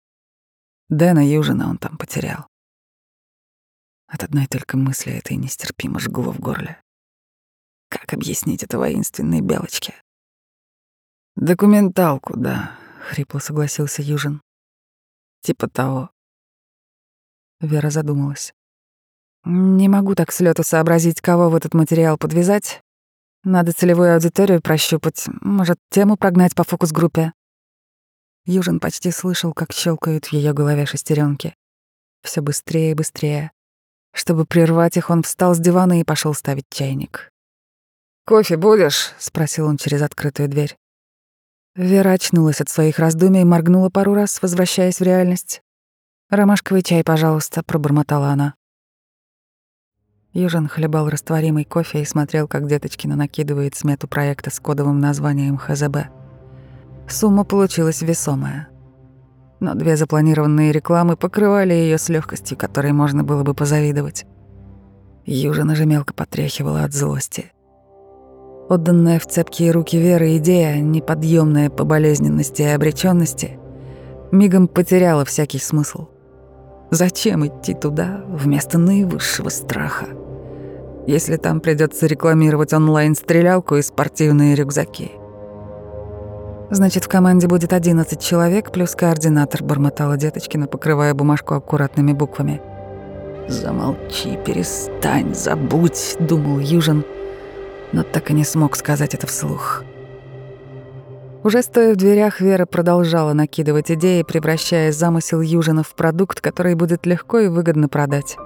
Дэна Южина он там потерял. От одной только мысли этой нестерпимо жгло в горле. Как объяснить это воинственной белочке? «Документалку, да», — хрипло согласился Южин. «Типа того». Вера задумалась. «Не могу так с лету сообразить, кого в этот материал подвязать. Надо целевую аудиторию прощупать, может, тему прогнать по фокус-группе». Южин почти слышал, как щелкают в ее голове шестеренки. Все быстрее и быстрее. Чтобы прервать их, он встал с дивана и пошел ставить чайник. «Кофе будешь?» — спросил он через открытую дверь. Вера очнулась от своих раздумий и моргнула пару раз, возвращаясь в реальность. «Ромашковый чай, пожалуйста», — пробормотала она. Южин хлебал растворимый кофе и смотрел, как Деточкина накидывает смету проекта с кодовым названием ХЗБ. Сумма получилась весомая. Но две запланированные рекламы покрывали ее с легкостью, которой можно было бы позавидовать. Южина же мелко потряхивала от злости. Отданная в цепкие руки Веры идея, неподъемная по болезненности и обреченности, мигом потеряла всякий смысл. Зачем идти туда вместо наивысшего страха? Если там придется рекламировать онлайн-стрелялку и спортивные рюкзаки. Значит, в команде будет 11 человек плюс координатор, бормотала Деточкина, покрывая бумажку аккуратными буквами. «Замолчи, перестань, забудь», — думал Южин, — но так и не смог сказать это вслух. Уже стоя в дверях, Вера продолжала накидывать идеи, превращая замысел Южина в продукт, который будет легко и выгодно продать.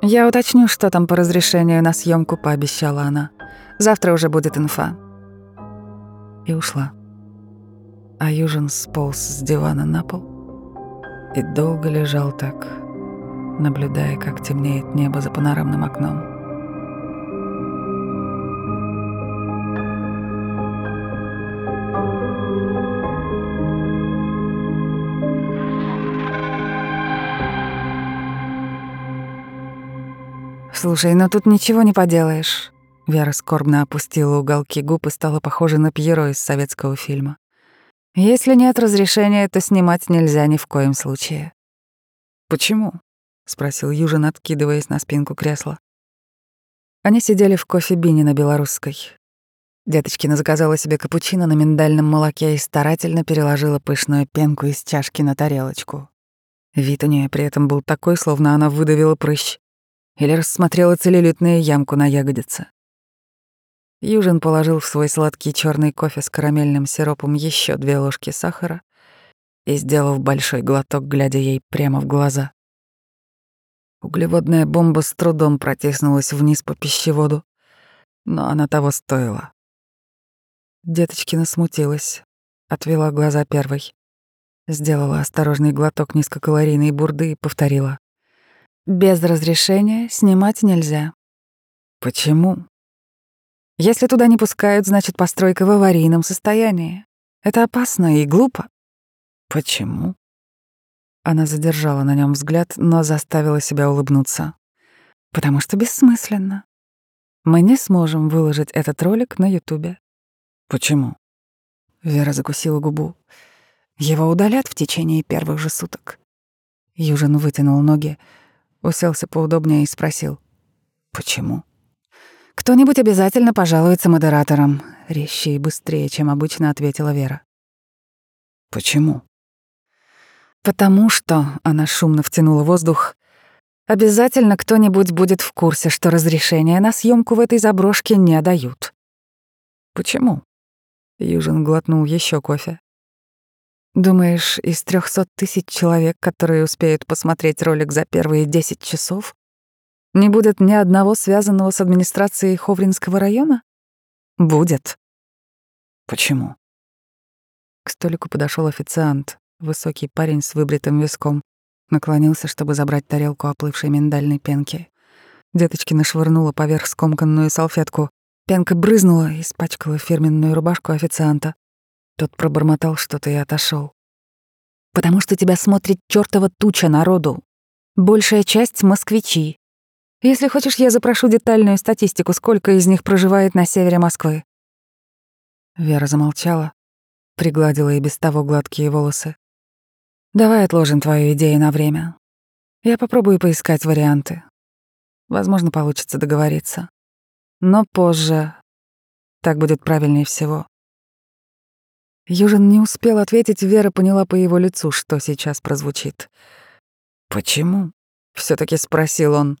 «Я уточню, что там по разрешению на съемку, пообещала она. «Завтра уже будет инфа». И ушла. А Южин сполз с дивана на пол и долго лежал так, наблюдая, как темнеет небо за панорамным окном. «Слушай, но тут ничего не поделаешь». Вера скорбно опустила уголки губ и стала похожа на Пьеро из советского фильма. «Если нет разрешения, то снимать нельзя ни в коем случае». «Почему?» — спросил Южин, откидываясь на спинку кресла. Они сидели в кофе-бине на Белорусской. Деточкина заказала себе капучино на миндальном молоке и старательно переложила пышную пенку из чашки на тарелочку. Вид у нее при этом был такой, словно она выдавила прыщ или рассмотрела целлюлитную ямку на ягодице. Южин положил в свой сладкий черный кофе с карамельным сиропом еще две ложки сахара и сделал большой глоток, глядя ей прямо в глаза. Углеводная бомба с трудом протиснулась вниз по пищеводу, но она того стоила. Деточкина смутилась, отвела глаза первой, сделала осторожный глоток низкокалорийной бурды и повторила. Без разрешения снимать нельзя. Почему? Если туда не пускают, значит, постройка в аварийном состоянии. Это опасно и глупо. Почему? Она задержала на нем взгляд, но заставила себя улыбнуться. Потому что бессмысленно. Мы не сможем выложить этот ролик на Ютубе. Почему? Вера закусила губу. Его удалят в течение первых же суток. Южин вытянул ноги, уселся поудобнее и спросил. «Почему?» «Кто-нибудь обязательно пожалуется модераторам», — резче и быстрее, чем обычно ответила Вера. «Почему?» «Потому что», — она шумно втянула воздух, «обязательно кто-нибудь будет в курсе, что разрешения на съемку в этой заброшке не дают». «Почему?» Южин глотнул еще кофе. Думаешь, из трехсот тысяч человек, которые успеют посмотреть ролик за первые десять часов, не будет ни одного связанного с администрацией Ховринского района? Будет. Почему? К столику подошел официант, высокий парень с выбритым виском, наклонился, чтобы забрать тарелку оплывшей миндальной пенки. Деточкина швырнула поверх скомканную салфетку. Пенка брызнула и испачкала фирменную рубашку официанта. Тот пробормотал что-то и отошел. «Потому что тебя смотрит чертова туча народу. Большая часть — москвичи. Если хочешь, я запрошу детальную статистику, сколько из них проживает на севере Москвы». Вера замолчала, пригладила и без того гладкие волосы. «Давай отложим твою идею на время. Я попробую поискать варианты. Возможно, получится договориться. Но позже. Так будет правильнее всего. Южин не успел ответить, Вера поняла по его лицу, что сейчас прозвучит. «Почему?» — все таки спросил он.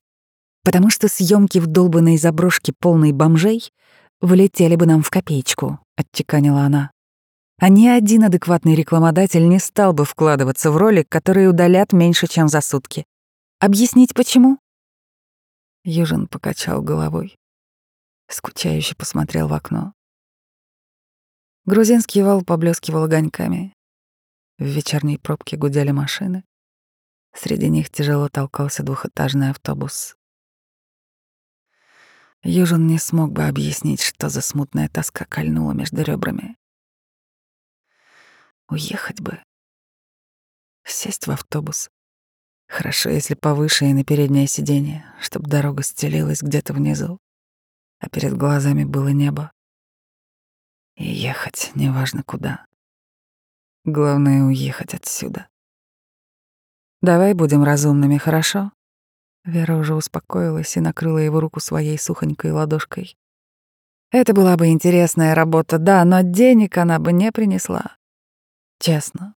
«Потому что съемки в долбанной заброшке полной бомжей вылетели бы нам в копеечку», — оттеканила она. А ни один адекватный рекламодатель не стал бы вкладываться в ролик, который удалят меньше, чем за сутки. Объяснить почему? Южин покачал головой. Скучающе посмотрел в окно. Грузинский вал поблескивал огоньками. В вечерней пробке гудели машины. Среди них тяжело толкался двухэтажный автобус. Южин не смог бы объяснить, что за смутная тоска кольнула между ребрами. Уехать бы. Сесть в автобус. Хорошо, если повыше и на переднее сиденье, чтобы дорога стелилась где-то внизу, а перед глазами было небо. И ехать неважно куда. Главное — уехать отсюда. «Давай будем разумными, хорошо?» Вера уже успокоилась и накрыла его руку своей сухонькой ладошкой. «Это была бы интересная работа, да, но денег она бы не принесла. Честно.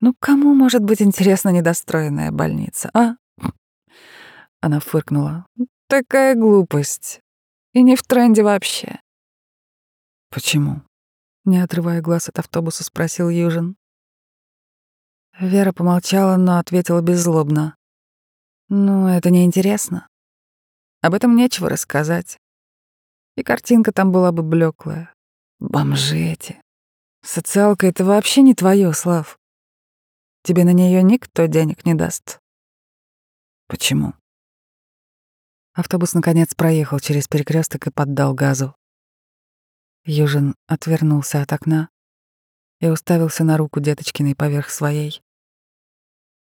Ну кому может быть интересна недостроенная больница, а?» Она фыркнула. «Такая глупость. И не в тренде вообще. «Почему?» — не отрывая глаз от автобуса, спросил Южин. Вера помолчала, но ответила беззлобно. «Ну, это неинтересно. Об этом нечего рассказать. И картинка там была бы блеклая. Бомжи эти. Социалка — это вообще не твое, Слав. Тебе на нее никто денег не даст. Почему? Автобус наконец проехал через перекресток и поддал газу. Южин отвернулся от окна и уставился на руку деточкиной поверх своей.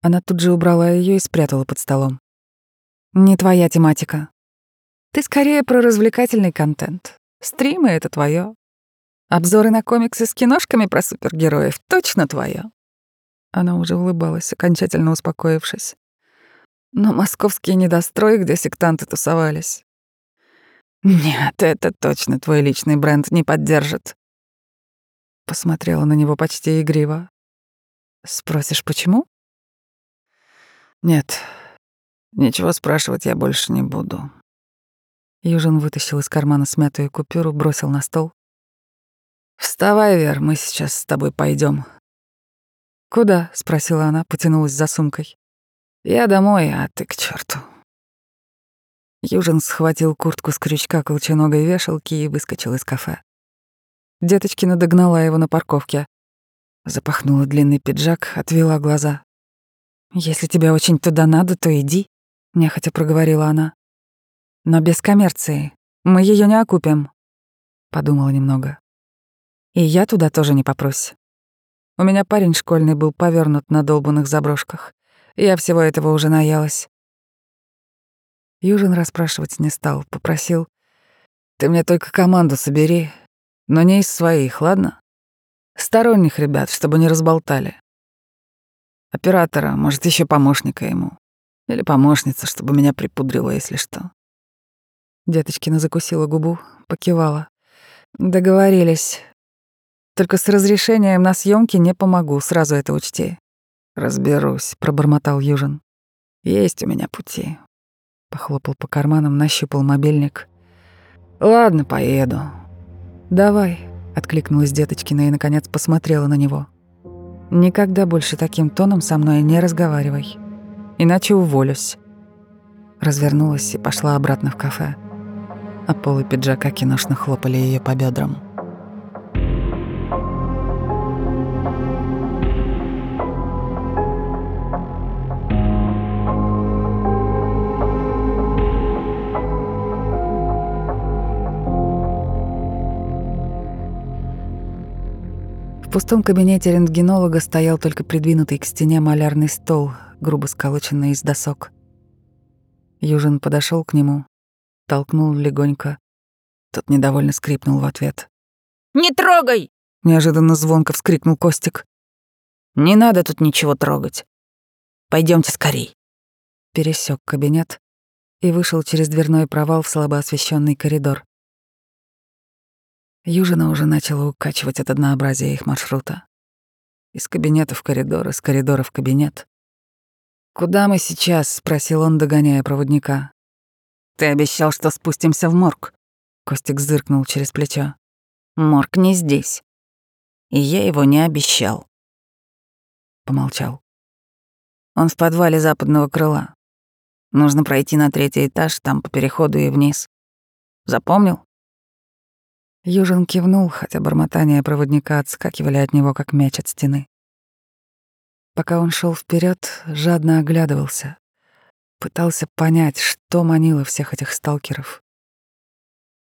Она тут же убрала ее и спрятала под столом. «Не твоя тематика. Ты скорее про развлекательный контент. Стримы — это твое. Обзоры на комиксы с киношками про супергероев — точно твое. Она уже улыбалась, окончательно успокоившись. Но московские недострои, где сектанты тусовались. Нет, это точно твой личный бренд не поддержит. Посмотрела на него почти игриво. Спросишь, почему? Нет, ничего спрашивать я больше не буду. Южин вытащил из кармана смятую купюру, бросил на стол. «Вставай, Вер, мы сейчас с тобой пойдем. «Куда?» — спросила она, потянулась за сумкой. «Я домой, а ты к черту. Южин схватил куртку с крючка колченогой вешалки и выскочил из кафе. Деточкина догнала его на парковке. Запахнула длинный пиджак, отвела глаза. «Если тебе очень туда надо, то иди», — нехотя проговорила она. «Но без коммерции. Мы ее не окупим», — подумала немного. «И я туда тоже не попрусь. У меня парень школьный был повернут на долбанных заброшках. Я всего этого уже наелась. Южин расспрашивать не стал, попросил. «Ты мне только команду собери, но не из своих, ладно? Сторонних ребят, чтобы не разболтали. Оператора, может, еще помощника ему. Или помощница, чтобы меня припудрила, если что». Деточкина закусила губу, покивала. «Договорились. Только с разрешением на съемки не помогу, сразу это учти». «Разберусь», — пробормотал Южин. «Есть у меня пути. Похлопал по карманам, нащупал мобильник. «Ладно, поеду». «Давай», — откликнулась Деточкина и, наконец, посмотрела на него. «Никогда больше таким тоном со мной не разговаривай, иначе уволюсь». Развернулась и пошла обратно в кафе. А полы пиджака киношно хлопали ее по бедрам. Пустом кабинете рентгенолога стоял только придвинутый к стене малярный стол, грубо сколоченный из досок. Южин подошел к нему, толкнул легонько. Тот недовольно скрипнул в ответ. «Не трогай!» — неожиданно звонко вскрикнул Костик. «Не надо тут ничего трогать. Пойдемте скорей». Пересек кабинет и вышел через дверной провал в слабо освещенный коридор. Южина уже начала укачивать от однообразия их маршрута. Из кабинета в коридор, из коридора в кабинет. «Куда мы сейчас?» — спросил он, догоняя проводника. «Ты обещал, что спустимся в морг». Костик зыркнул через плечо. «Морг не здесь. И я его не обещал». Помолчал. «Он в подвале западного крыла. Нужно пройти на третий этаж, там по переходу и вниз. Запомнил?» Южин кивнул, хотя бормотания проводника отскакивали от него, как мяч от стены. Пока он шел вперед, жадно оглядывался, пытался понять, что манило всех этих сталкеров.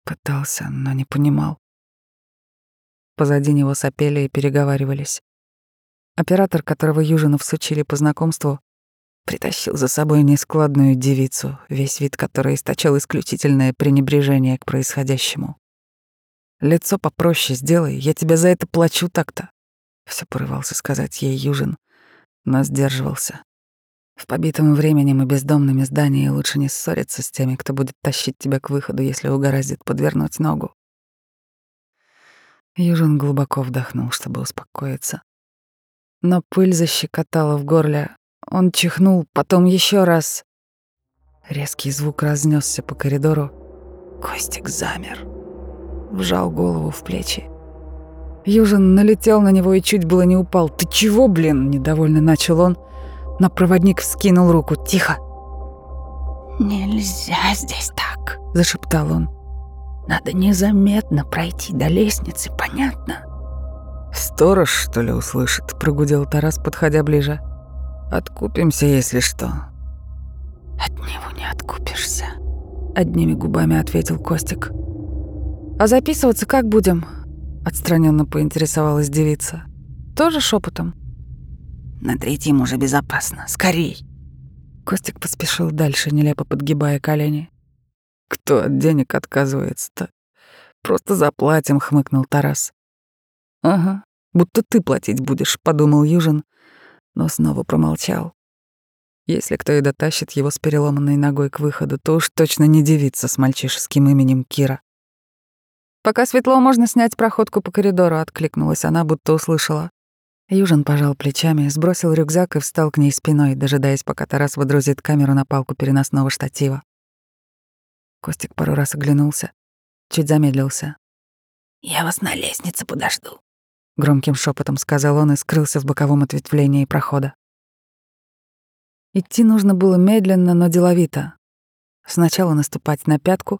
Пытался, но не понимал. Позади него сопели и переговаривались. Оператор, которого Южину всучили по знакомству, притащил за собой нескладную девицу, весь вид которой источал исключительное пренебрежение к происходящему. Лицо попроще сделай, я тебе за это плачу так-то. Все порывался сказать ей Южин, но сдерживался. В побитом временем и бездомными здании лучше не ссориться с теми, кто будет тащить тебя к выходу, если угораздит подвернуть ногу. Южин глубоко вдохнул, чтобы успокоиться. Но пыль защекотала в горле. Он чихнул, потом еще раз. Резкий звук разнесся по коридору. Костик замер вжал голову в плечи. Южин налетел на него и чуть было не упал. «Ты чего, блин?» — недовольно начал он. Но проводник вскинул руку. «Тихо!» «Нельзя здесь так», — зашептал он. «Надо незаметно пройти до лестницы, понятно?» «Сторож, что ли, услышит?» — прогудел Тарас, подходя ближе. «Откупимся, если что». От него не откупишься. Одними губами ответил Костик. А записываться как будем? Отстраненно поинтересовалась девица. Тоже шепотом. На третьем уже безопасно. Скорей. Костик поспешил дальше, нелепо подгибая колени. Кто от денег отказывается-то? Просто заплатим, хмыкнул Тарас. Ага, будто ты платить будешь, подумал Южин, но снова промолчал. Если кто и дотащит его с переломанной ногой к выходу, то уж точно не девица с мальчишеским именем Кира. «Пока светло, можно снять проходку по коридору», — откликнулась она, будто услышала. Южин пожал плечами, сбросил рюкзак и встал к ней спиной, дожидаясь, пока Тарас водрузит камеру на палку переносного штатива. Костик пару раз оглянулся, чуть замедлился. «Я вас на лестнице подожду», — громким шепотом сказал он и скрылся в боковом ответвлении прохода. Идти нужно было медленно, но деловито. Сначала наступать на пятку,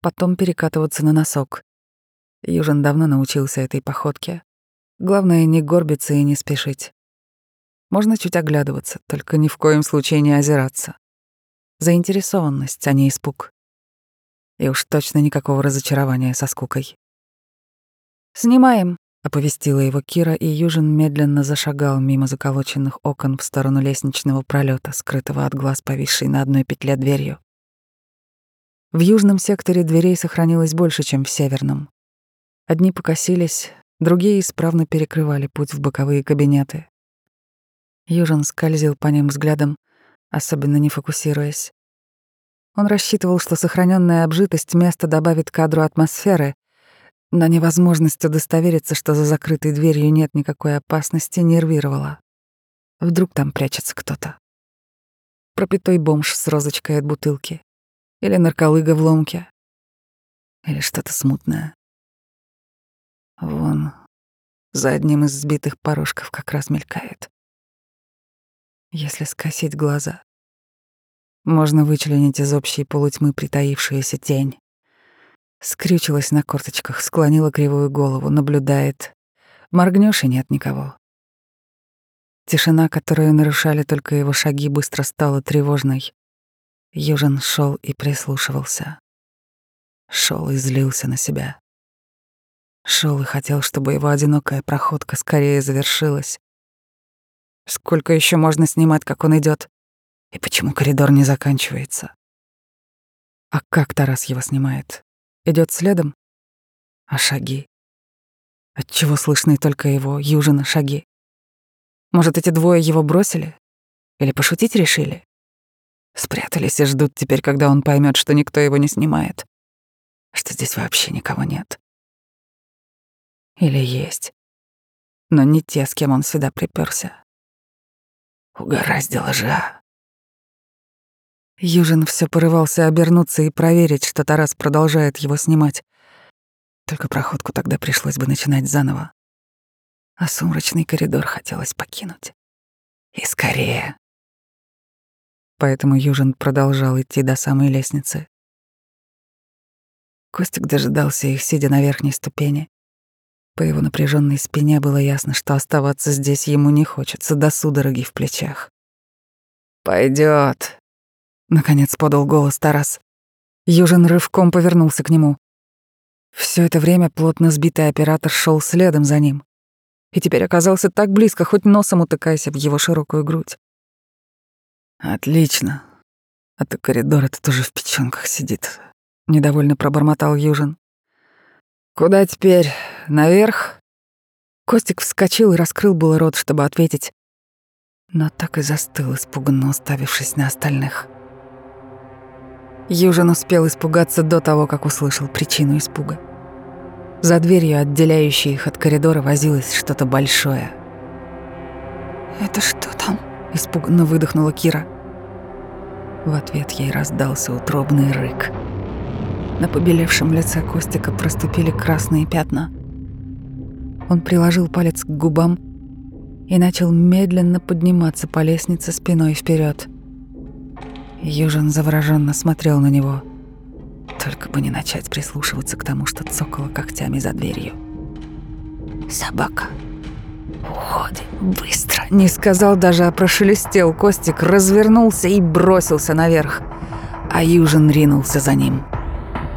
потом перекатываться на носок. Южин давно научился этой походке. Главное, не горбиться и не спешить. Можно чуть оглядываться, только ни в коем случае не озираться. Заинтересованность, а не испуг. И уж точно никакого разочарования со скукой. «Снимаем», — оповестила его Кира, и Южин медленно зашагал мимо заколоченных окон в сторону лестничного пролета, скрытого от глаз повисшей на одной петле дверью. В южном секторе дверей сохранилось больше, чем в северном. Одни покосились, другие исправно перекрывали путь в боковые кабинеты. Южин скользил по ним взглядом, особенно не фокусируясь. Он рассчитывал, что сохраненная обжитость места добавит кадру атмосферы, но невозможность удостовериться, что за закрытой дверью нет никакой опасности, нервировала. Вдруг там прячется кто-то. Пропитой бомж с розочкой от бутылки. Или нарколыга в ломке. Или что-то смутное. Вон, за одним из сбитых порожков как раз мелькает. Если скосить глаза, можно вычленить из общей полутьмы притаившуюся тень. Скрючилась на корточках, склонила кривую голову, наблюдает. Моргнешь и нет никого. Тишина, которую нарушали только его шаги, быстро стала тревожной. Южин шел и прислушивался. Шел и злился на себя. Шел и хотел, чтобы его одинокая проходка скорее завершилась. Сколько еще можно снимать, как он идет? И почему коридор не заканчивается? А как Тарас его снимает? Идет следом? А шаги? Отчего слышны только его, Южина, шаги? Может, эти двое его бросили? Или пошутить решили? Спрятались и ждут теперь, когда он поймет, что никто его не снимает. Что здесь вообще никого нет. Или есть. Но не те, с кем он сюда приперся. Угораздило же, а. Южин все порывался обернуться и проверить, что Тарас продолжает его снимать. Только проходку тогда пришлось бы начинать заново. А сумрачный коридор хотелось покинуть. И скорее. Поэтому Южин продолжал идти до самой лестницы. Костик дожидался их, сидя на верхней ступени. По его напряженной спине было ясно, что оставаться здесь ему не хочется до судороги в плечах. Пойдет, наконец подал голос Тарас. Южин рывком повернулся к нему. Все это время плотно сбитый оператор шел следом за ним. И теперь оказался так близко, хоть носом утыкайся в его широкую грудь. Отлично. А то коридор этот уже в печёнках сидит. Недовольно пробормотал Южин. Куда теперь? Наверх? Костик вскочил и раскрыл был рот, чтобы ответить, но так и застыл, испуганно уставившись на остальных. Южин успел испугаться до того, как услышал причину испуга. За дверью, отделяющей их от коридора, возилось что-то большое. «Это что там?» — испуганно выдохнула Кира. В ответ ей раздался утробный рык. На побелевшем лице Костика проступили красные пятна. Он приложил палец к губам и начал медленно подниматься по лестнице спиной вперед. Южин завороженно смотрел на него. Только бы не начать прислушиваться к тому, что цокало когтями за дверью. «Собака», Уходи, быстро. Не сказал даже, а прошелестел Костик, развернулся и бросился наверх. А Южин ринулся за ним.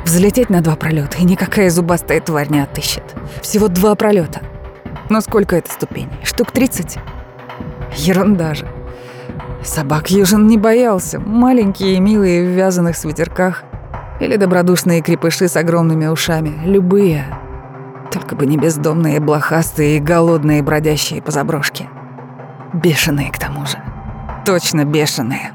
Взлететь на два пролета, и никакая зубастая тварь не отыщет. Всего два пролета. Но сколько это ступеней? Штук 30? Ерунда же. Собак Южин не боялся. Маленькие и милые в вязаных свитерках. Или добродушные крепыши с огромными ушами. Любые. Только бы не бездомные, блохастые и голодные, бродящие по заброшке. Бешеные к тому же. Точно бешеные.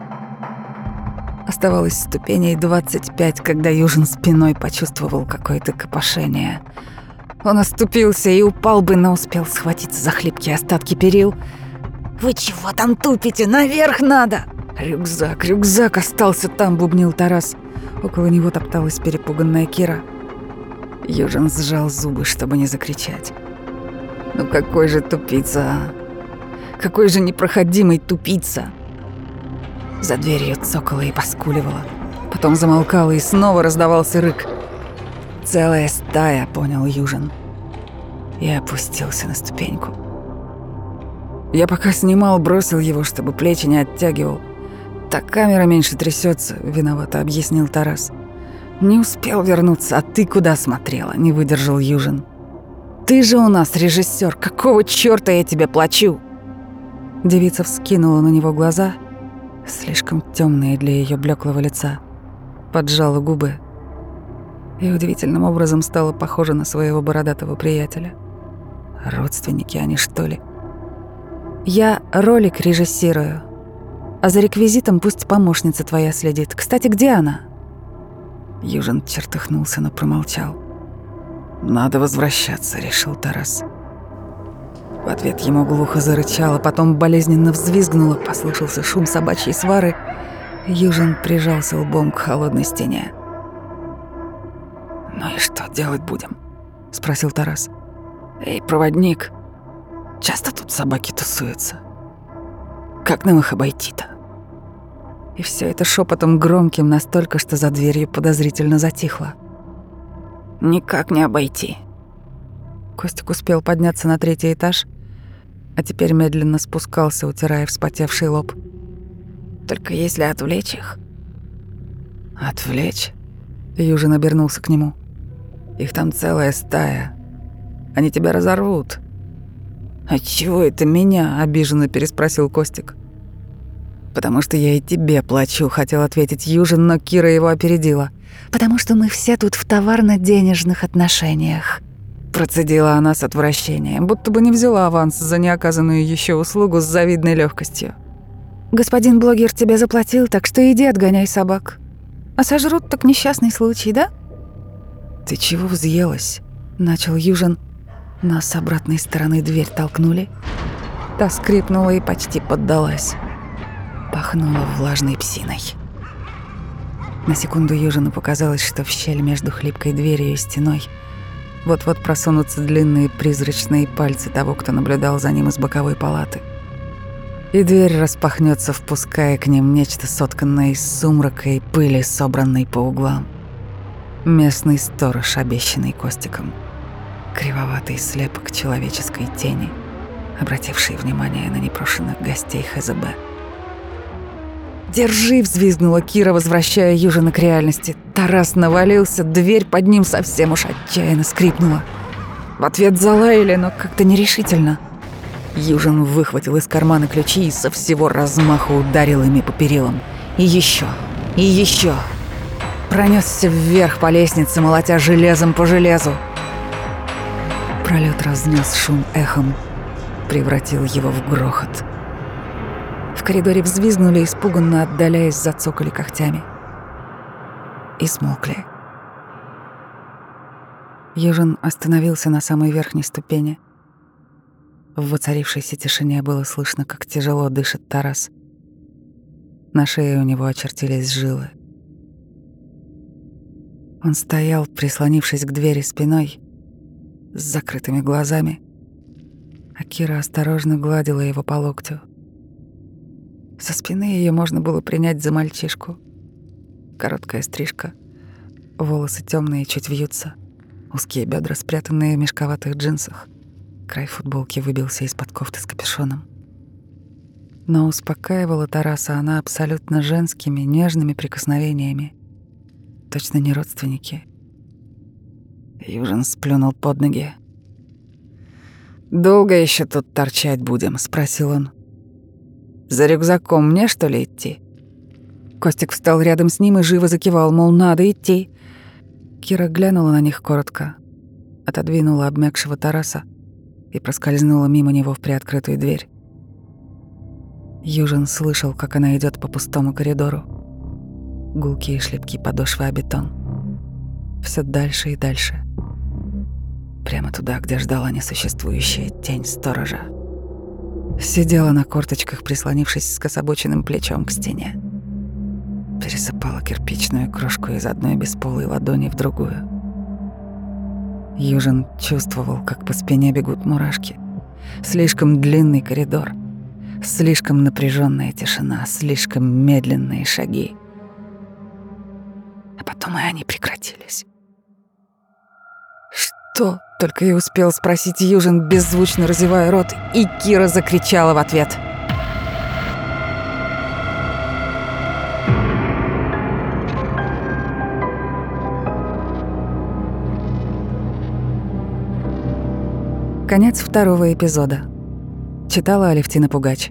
Оставалось ступеней 25, когда Южин спиной почувствовал какое-то копошение. Он оступился и упал бы, но успел схватиться за хлипкие остатки перил. «Вы чего там тупите? Наверх надо!» «Рюкзак, рюкзак остался там», — бубнил Тарас. Около него топталась перепуганная Кира. Южин сжал зубы, чтобы не закричать. «Ну какой же тупица, а? Какой же непроходимый тупица!» За дверью цокала и поскуливала. Потом замолкала и снова раздавался рык. «Целая стая», — понял Южин. И опустился на ступеньку. Я пока снимал, бросил его, чтобы плечи не оттягивал. Так камера меньше трясется, виновато объяснил Тарас. Не успел вернуться, а ты куда смотрела? Не выдержал Южин. Ты же у нас режиссер, какого чёрта я тебе плачу? Девица вскинула на него глаза — слишком темные для ее блеклого лица, поджала губы и удивительным образом стала похожа на своего бородатого приятеля. Родственники они, что ли? Я ролик режиссирую, а за реквизитом пусть помощница твоя следит. Кстати, где она? Южин чертыхнулся, но промолчал. «Надо возвращаться», — решил Тарас. В ответ ему глухо зарычало, потом болезненно взвизгнуло, послышался шум собачьей свары. Южин прижался лбом к холодной стене. «Ну и что делать будем?» — спросил Тарас. «Эй, проводник, часто тут собаки тусуются. Как нам их обойти-то?» И все это шепотом громким настолько, что за дверью подозрительно затихло. «Никак не обойти». Костик успел подняться на третий этаж — а теперь медленно спускался, утирая вспотевший лоб. «Только если отвлечь их...» «Отвлечь?» Южин обернулся к нему. «Их там целая стая. Они тебя разорвут». «А чего это меня?» — обиженно переспросил Костик. «Потому что я и тебе плачу», — хотел ответить Южин, но Кира его опередила. «Потому что мы все тут в товарно-денежных отношениях», Процедила она с отвращением, будто бы не взяла аванс за неоказанную еще услугу с завидной легкостью. «Господин блогер тебе заплатил, так что иди отгоняй собак. А сожрут так несчастный случай, да?» «Ты чего взъелась?» — начал Южин. Нас с обратной стороны дверь толкнули. Та скрипнула и почти поддалась. Пахнула влажной псиной. На секунду Южину показалось, что в щель между хлипкой дверью и стеной — вот-вот просунутся длинные призрачные пальцы того, кто наблюдал за ним из боковой палаты. И дверь распахнется, впуская к ним нечто сотканное из сумрака и пыли, собранной по углам. Местный сторож, обещанный Костиком. Кривоватый слепок человеческой тени, обративший внимание на непрошенных гостей ХЗБ. «Держи!» — взвизгнула Кира, возвращая Южина к реальности. Тарас навалился, дверь под ним совсем уж отчаянно скрипнула. В ответ залаяли, но как-то нерешительно. Южин выхватил из кармана ключи и со всего размаху ударил ими по перилам. И еще, и еще. Пронесся вверх по лестнице, молотя железом по железу. Пролет разнес шум эхом, превратил его в грохот коридоре взвизгнули, испуганно отдаляясь, зацокали когтями. И смолкли. Южин остановился на самой верхней ступени. В воцарившейся тишине было слышно, как тяжело дышит Тарас. На шее у него очертились жилы. Он стоял, прислонившись к двери спиной, с закрытыми глазами, а Кира осторожно гладила его по локтю. Со спины ее можно было принять за мальчишку. Короткая стрижка, волосы темные, чуть вьются, узкие бедра, спрятанные в мешковатых джинсах, Край футболки выбился из-под кофты с капюшоном. Но успокаивала Тараса она абсолютно женскими, нежными прикосновениями. Точно не родственники. Южин сплюнул под ноги. «Долго еще тут торчать будем?» — спросил он. «За рюкзаком мне, что ли, идти?» Костик встал рядом с ним и живо закивал, мол, надо идти. Кира глянула на них коротко, отодвинула обмякшего Тараса и проскользнула мимо него в приоткрытую дверь. Южин слышал, как она идет по пустому коридору. Гулкие шлепки подошвы о бетон. Все дальше и дальше. Прямо туда, где ждала несуществующая тень сторожа. Сидела на корточках, прислонившись с кособоченным плечом к стене. Пересыпала кирпичную крошку из одной бесполой ладони в другую. Южин чувствовал, как по спине бегут мурашки. Слишком длинный коридор, слишком напряженная тишина, слишком медленные шаги. А потом и они прекратились. «Что?» — только и успел спросить Южин, беззвучно разевая рот, и Кира закричала в ответ. Конец второго эпизода. Читала Алевтина Пугач.